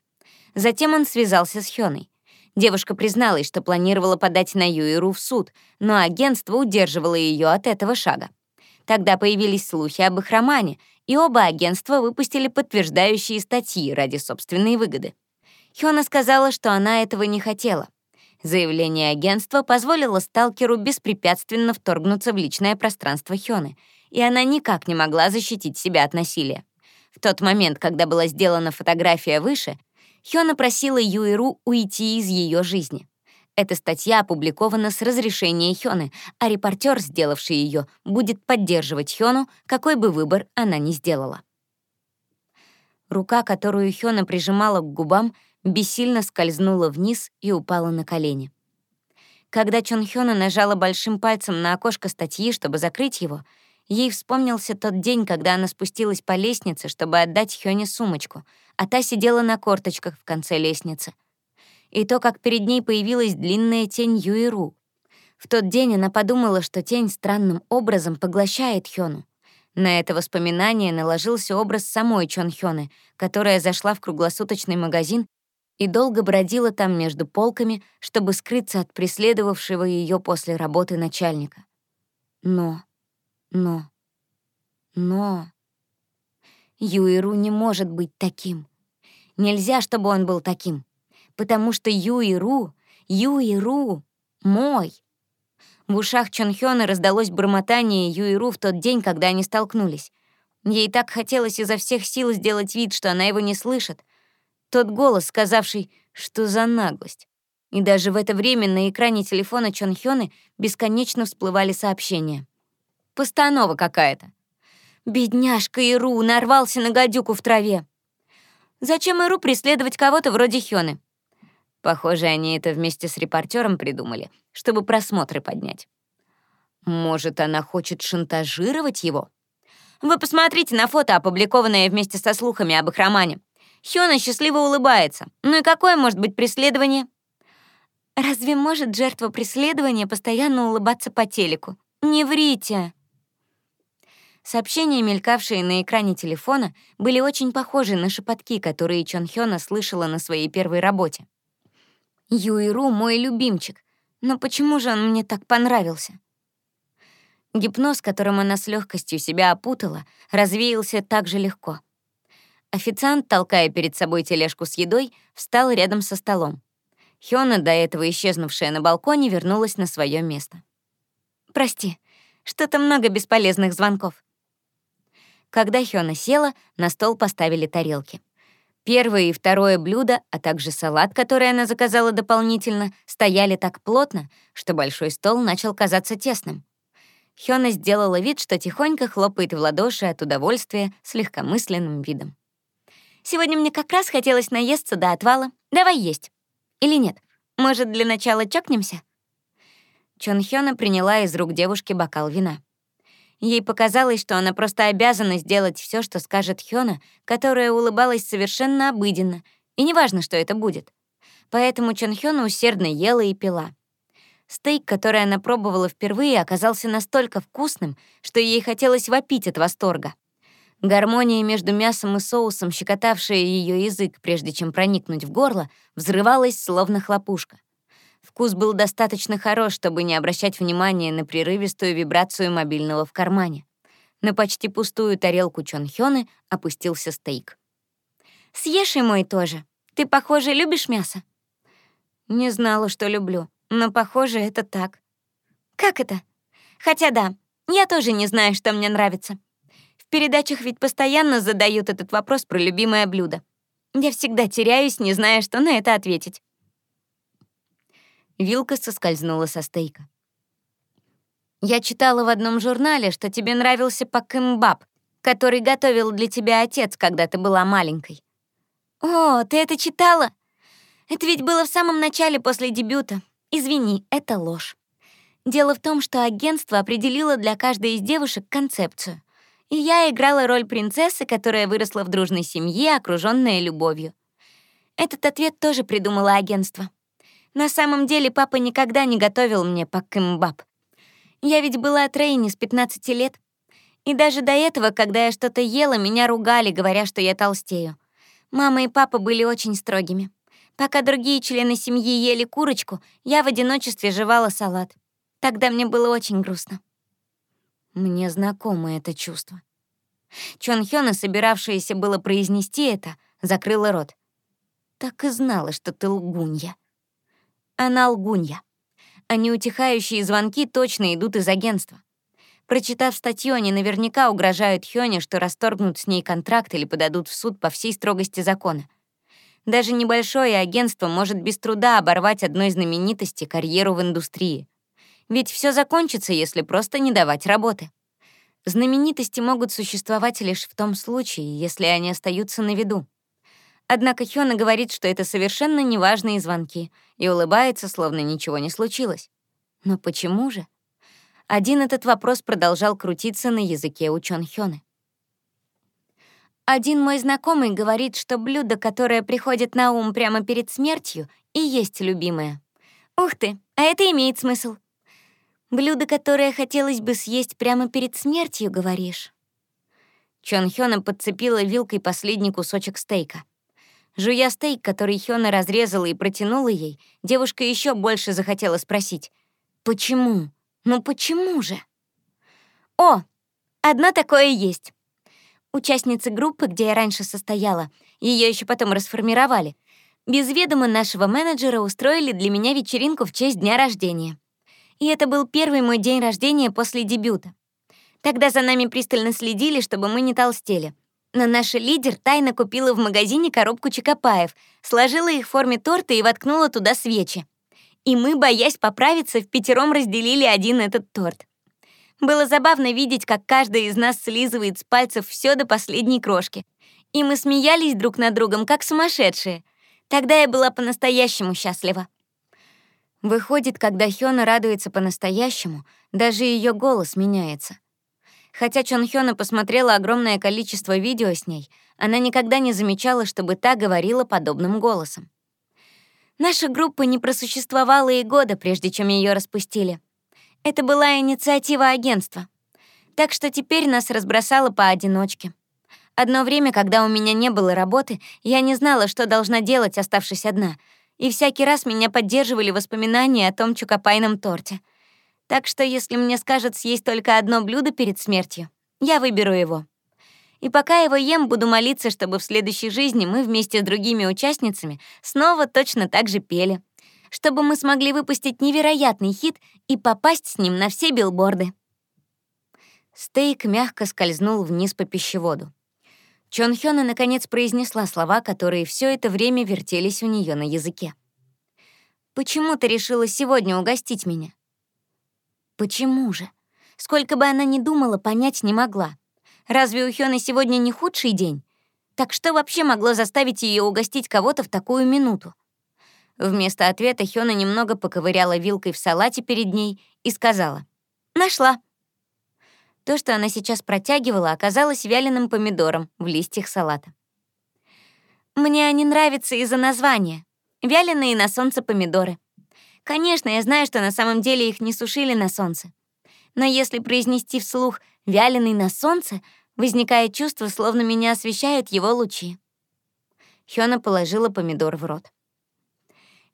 Затем он связался с Хёной. Девушка призналась, что планировала подать на Юиру в суд, но агентство удерживало ее от этого шага. Тогда появились слухи об их романе, и оба агентства выпустили подтверждающие статьи ради собственной выгоды. Хёна сказала, что она этого не хотела. Заявление агентства позволило сталкеру беспрепятственно вторгнуться в личное пространство Хёны, и она никак не могла защитить себя от насилия. В тот момент, когда была сделана фотография выше, Хёна просила Юиру уйти из ее жизни. Эта статья опубликована с разрешения Хёны, а репортер, сделавший ее, будет поддерживать Хёну, какой бы выбор она ни сделала. Рука, которую Хёна прижимала к губам, бессильно скользнула вниз и упала на колени. Когда Чон Хёна нажала большим пальцем на окошко статьи, чтобы закрыть его, ей вспомнился тот день, когда она спустилась по лестнице, чтобы отдать Хёне сумочку, а та сидела на корточках в конце лестницы. И то, как перед ней появилась длинная тень Юиру. В тот день она подумала, что тень странным образом поглощает Хёну. На это воспоминание наложился образ самой Чон Хёны, которая зашла в круглосуточный магазин и долго бродила там между полками, чтобы скрыться от преследовавшего ее после работы начальника. Но, но, но... Юиру не может быть таким. Нельзя, чтобы он был таким. Потому что Юиру, Юиру мой. В ушах Чонхёна раздалось бормотание Юиру в тот день, когда они столкнулись. Ей так хотелось изо всех сил сделать вид, что она его не слышит, тот голос, сказавший «что за наглость». И даже в это время на экране телефона Чон Хёны бесконечно всплывали сообщения. «Постанова какая-то». «Бедняжка Иру нарвался на гадюку в траве». «Зачем Иру преследовать кого-то вроде Хёны?» Похоже, они это вместе с репортером придумали, чтобы просмотры поднять. Может, она хочет шантажировать его? Вы посмотрите на фото, опубликованное вместе со слухами об их романе. Хёна счастливо улыбается. Ну и какое может быть преследование? Разве может жертва преследования постоянно улыбаться по телеку? Не врите. Сообщения, мелькавшие на экране телефона, были очень похожи на шепотки, которые Чон Хёна слышала на своей первой работе. Юиру — мой любимчик, но почему же он мне так понравился? Гипноз, которым она с легкостью себя опутала, развеялся так же легко. Официант, толкая перед собой тележку с едой, встал рядом со столом. Хёна, до этого исчезнувшая на балконе, вернулась на свое место. «Прости, что-то много бесполезных звонков. Когда Хёна села, на стол поставили тарелки. Первое и второе блюдо, а также салат, который она заказала дополнительно, стояли так плотно, что большой стол начал казаться тесным. Хёна сделала вид, что тихонько хлопает в ладоши от удовольствия с легкомысленным видом. «Сегодня мне как раз хотелось наесться до отвала. Давай есть. Или нет? Может, для начала чокнемся?» Чон Хёна приняла из рук девушки бокал вина. Ей показалось, что она просто обязана сделать все, что скажет Хёна, которая улыбалась совершенно обыденно, и неважно, что это будет. Поэтому Чон Хёна усердно ела и пила. Стейк, который она пробовала впервые, оказался настолько вкусным, что ей хотелось вопить от восторга. Гармония между мясом и соусом, щекотавшая ее язык, прежде чем проникнуть в горло, взрывалась, словно хлопушка. Вкус был достаточно хорош, чтобы не обращать внимания на прерывистую вибрацию мобильного в кармане. На почти пустую тарелку Чонхёны опустился стейк. «Съешь и мой тоже. Ты, похоже, любишь мясо?» «Не знала, что люблю, но, похоже, это так». «Как это?» «Хотя да, я тоже не знаю, что мне нравится. Передачах ведь постоянно задают этот вопрос про любимое блюдо. Я всегда теряюсь, не зная, что на это ответить. Вилка соскользнула со стейка. «Я читала в одном журнале, что тебе нравился пакымбаб, который готовил для тебя отец, когда ты была маленькой». «О, ты это читала? Это ведь было в самом начале после дебюта. Извини, это ложь. Дело в том, что агентство определило для каждой из девушек концепцию. И я играла роль принцессы, которая выросла в дружной семье, окружённая любовью. Этот ответ тоже придумало агентство. На самом деле папа никогда не готовил мне паккимбаб. Я ведь была трейни с 15 лет. И даже до этого, когда я что-то ела, меня ругали, говоря, что я толстею. Мама и папа были очень строгими. Пока другие члены семьи ели курочку, я в одиночестве жевала салат. Тогда мне было очень грустно. Мне знакомо это чувство. Чон Хёна, собиравшаяся было произнести это, закрыла рот. Так и знала, что ты лгунья. Она лгунья. А неутихающие звонки точно идут из агентства. Прочитав статью, они наверняка угрожают Хёне, что расторгнут с ней контракт или подадут в суд по всей строгости закона. Даже небольшое агентство может без труда оборвать одной знаменитости карьеру в индустрии. Ведь все закончится, если просто не давать работы. Знаменитости могут существовать лишь в том случае, если они остаются на виду. Однако Хёна говорит, что это совершенно неважные звонки, и улыбается, словно ничего не случилось. Но почему же? Один этот вопрос продолжал крутиться на языке у Чон Хёны. Один мой знакомый говорит, что блюдо, которое приходит на ум прямо перед смертью, и есть любимое. Ух ты, а это имеет смысл. Блюдо, которое хотелось бы съесть прямо перед смертью, говоришь? Чон Хёна подцепила вилкой последний кусочек стейка. Жуя стейк, который Хёна разрезала и протянула ей, девушка еще больше захотела спросить. «Почему? Ну почему же?» «О, одно такое есть. Участницы группы, где я раньше состояла, ее еще потом расформировали, без ведома нашего менеджера устроили для меня вечеринку в честь дня рождения. И это был первый мой день рождения после дебюта. Тогда за нами пристально следили, чтобы мы не толстели. Но наша лидер тайно купила в магазине коробку чокопаев, сложила их в форме торта и воткнула туда свечи. И мы, боясь поправиться, в пятером разделили один этот торт. Было забавно видеть, как каждый из нас слизывает с пальцев все до последней крошки. И мы смеялись друг над другом, как сумасшедшие. Тогда я была по-настоящему счастлива. Выходит, когда Хёна радуется по-настоящему, даже ее голос меняется. Хотя Чон Хёна посмотрела огромное количество видео с ней, она никогда не замечала, чтобы та говорила подобным голосом. Наша группа не просуществовала и года, прежде чем ее распустили. Это была инициатива агентства. Так что теперь нас разбросало поодиночке. Одно время, когда у меня не было работы, я не знала, что должна делать, оставшись одна, и всякий раз меня поддерживали воспоминания о том чукопайном торте. Так что если мне скажут съесть только одно блюдо перед смертью, я выберу его. И пока его ем, буду молиться, чтобы в следующей жизни мы вместе с другими участницами снова точно так же пели. Чтобы мы смогли выпустить невероятный хит и попасть с ним на все билборды. Стейк мягко скользнул вниз по пищеводу. Чон Хёна наконец произнесла слова, которые все это время вертелись у нее на языке. «Почему ты решила сегодня угостить меня?» «Почему же?» Сколько бы она ни думала, понять не могла. Разве у Хёны сегодня не худший день? Так что вообще могло заставить ее угостить кого-то в такую минуту? Вместо ответа Хёна немного поковыряла вилкой в салате перед ней и сказала «Нашла». То, что она сейчас протягивала, оказалось вяленым помидором в листьях салата. «Мне они нравятся из-за названия. Вяленые на солнце помидоры. Конечно, я знаю, что на самом деле их не сушили на солнце. Но если произнести вслух вяленый на солнце, возникает чувство, словно меня освещают его лучи. Хёна положила помидор в рот.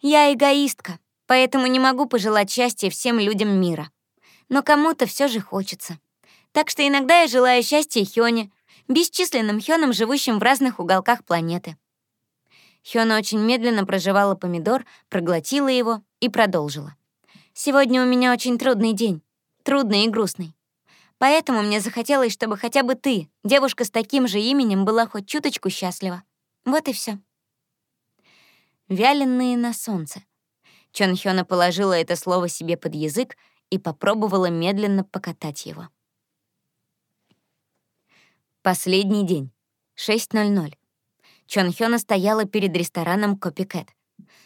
«Я эгоистка, поэтому не могу пожелать счастья всем людям мира. Но кому-то все же хочется. Так что иногда я желаю счастья Хёне, бесчисленным Хёнам, живущим в разных уголках планеты». Хёна очень медленно прожевала помидор, проглотила его и продолжила. «Сегодня у меня очень трудный день. Трудный и грустный. Поэтому мне захотелось, чтобы хотя бы ты, девушка с таким же именем, была хоть чуточку счастлива. Вот и все. Вяленые на солнце. Чон Хёна положила это слово себе под язык и попробовала медленно покатать его. Последний день. 6.00. Чон Хёна стояла перед рестораном Копикэт.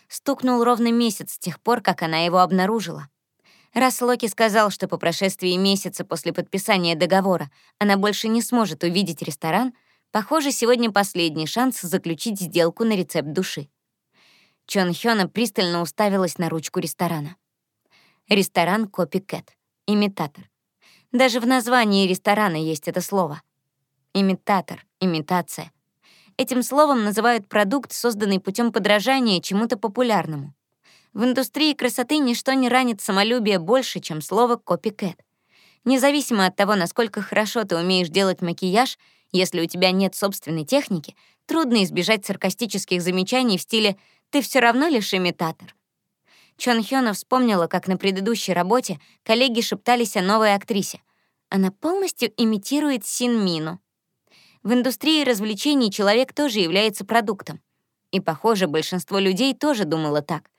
Стукнул ровно месяц с тех пор, как она его обнаружила. Раз Локи сказал, что по прошествии месяца после подписания договора она больше не сможет увидеть ресторан, похоже, сегодня последний шанс заключить сделку на рецепт души. Чон Хёна пристально уставилась на ручку ресторана. Ресторан Копикэт. Имитатор. Даже в названии ресторана есть это слово. Имитатор, имитация. Этим словом называют продукт, созданный путем подражания чему-то популярному. В индустрии красоты ничто не ранит самолюбие больше, чем слово «копикэт». Независимо от того, насколько хорошо ты умеешь делать макияж, если у тебя нет собственной техники, трудно избежать саркастических замечаний в стиле «ты все равно лишь имитатор». Чон Хёна вспомнила, как на предыдущей работе коллеги шептались о новой актрисе. Она полностью имитирует Син Мину. В индустрии развлечений человек тоже является продуктом. И, похоже, большинство людей тоже думало так.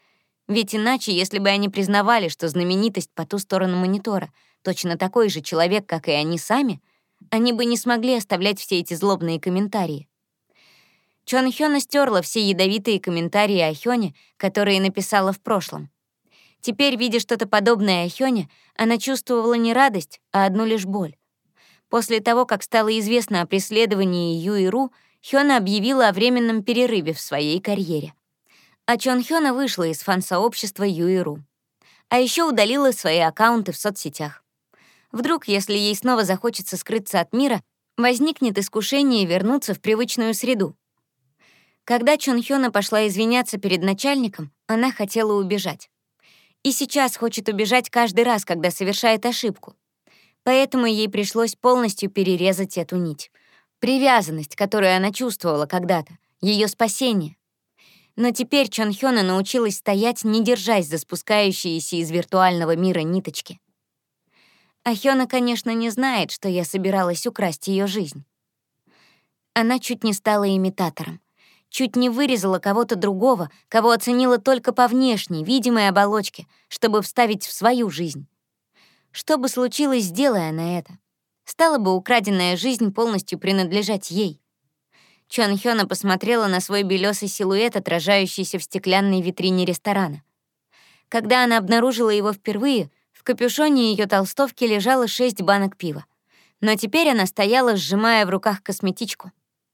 Ведь иначе, если бы они признавали, что знаменитость по ту сторону монитора точно такой же человек, как и они сами, они бы не смогли оставлять все эти злобные комментарии. Чон Хёна стерла все ядовитые комментарии о Хёне, которые написала в прошлом. Теперь, видя что-то подобное о Хёне, она чувствовала не радость, а одну лишь боль. После того, как стало известно о преследовании Юи Ру, Хёна объявила о временном перерыве в своей карьере. А Чон Хёна вышла из фан-сообщества Юиру. А еще удалила свои аккаунты в соцсетях. Вдруг, если ей снова захочется скрыться от мира, возникнет искушение вернуться в привычную среду. Когда Чон Хёна пошла извиняться перед начальником, она хотела убежать. И сейчас хочет убежать каждый раз, когда совершает ошибку. Поэтому ей пришлось полностью перерезать эту нить. Привязанность, которую она чувствовала когда-то, ее спасение. Но теперь Чон Хёна научилась стоять, не держась за спускающиеся из виртуального мира ниточки. А Хёна, конечно, не знает, что я собиралась украсть ее жизнь. Она чуть не стала имитатором, чуть не вырезала кого-то другого, кого оценила только по внешней, видимой оболочке, чтобы вставить в свою жизнь. Что бы случилось, сделая она это? Стала бы украденная жизнь полностью принадлежать ей. Чон Хёна посмотрела на свой белесый силуэт, отражающийся в стеклянной витрине ресторана. Когда она обнаружила его впервые, в капюшоне ее толстовки лежало шесть банок пива. Но теперь она стояла, сжимая в руках косметичку.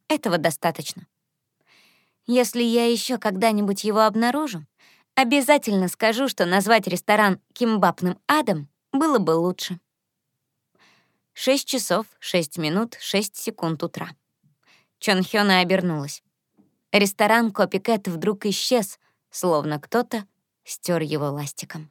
Этого достаточно. Если я еще когда-нибудь его обнаружу, обязательно скажу, что назвать ресторан «Кимбапным адом» было бы лучше. 6 часов, 6 минут, 6 секунд утра. Чон Хёна обернулась. Ресторан Копикэт вдруг исчез, словно кто-то стер его ластиком.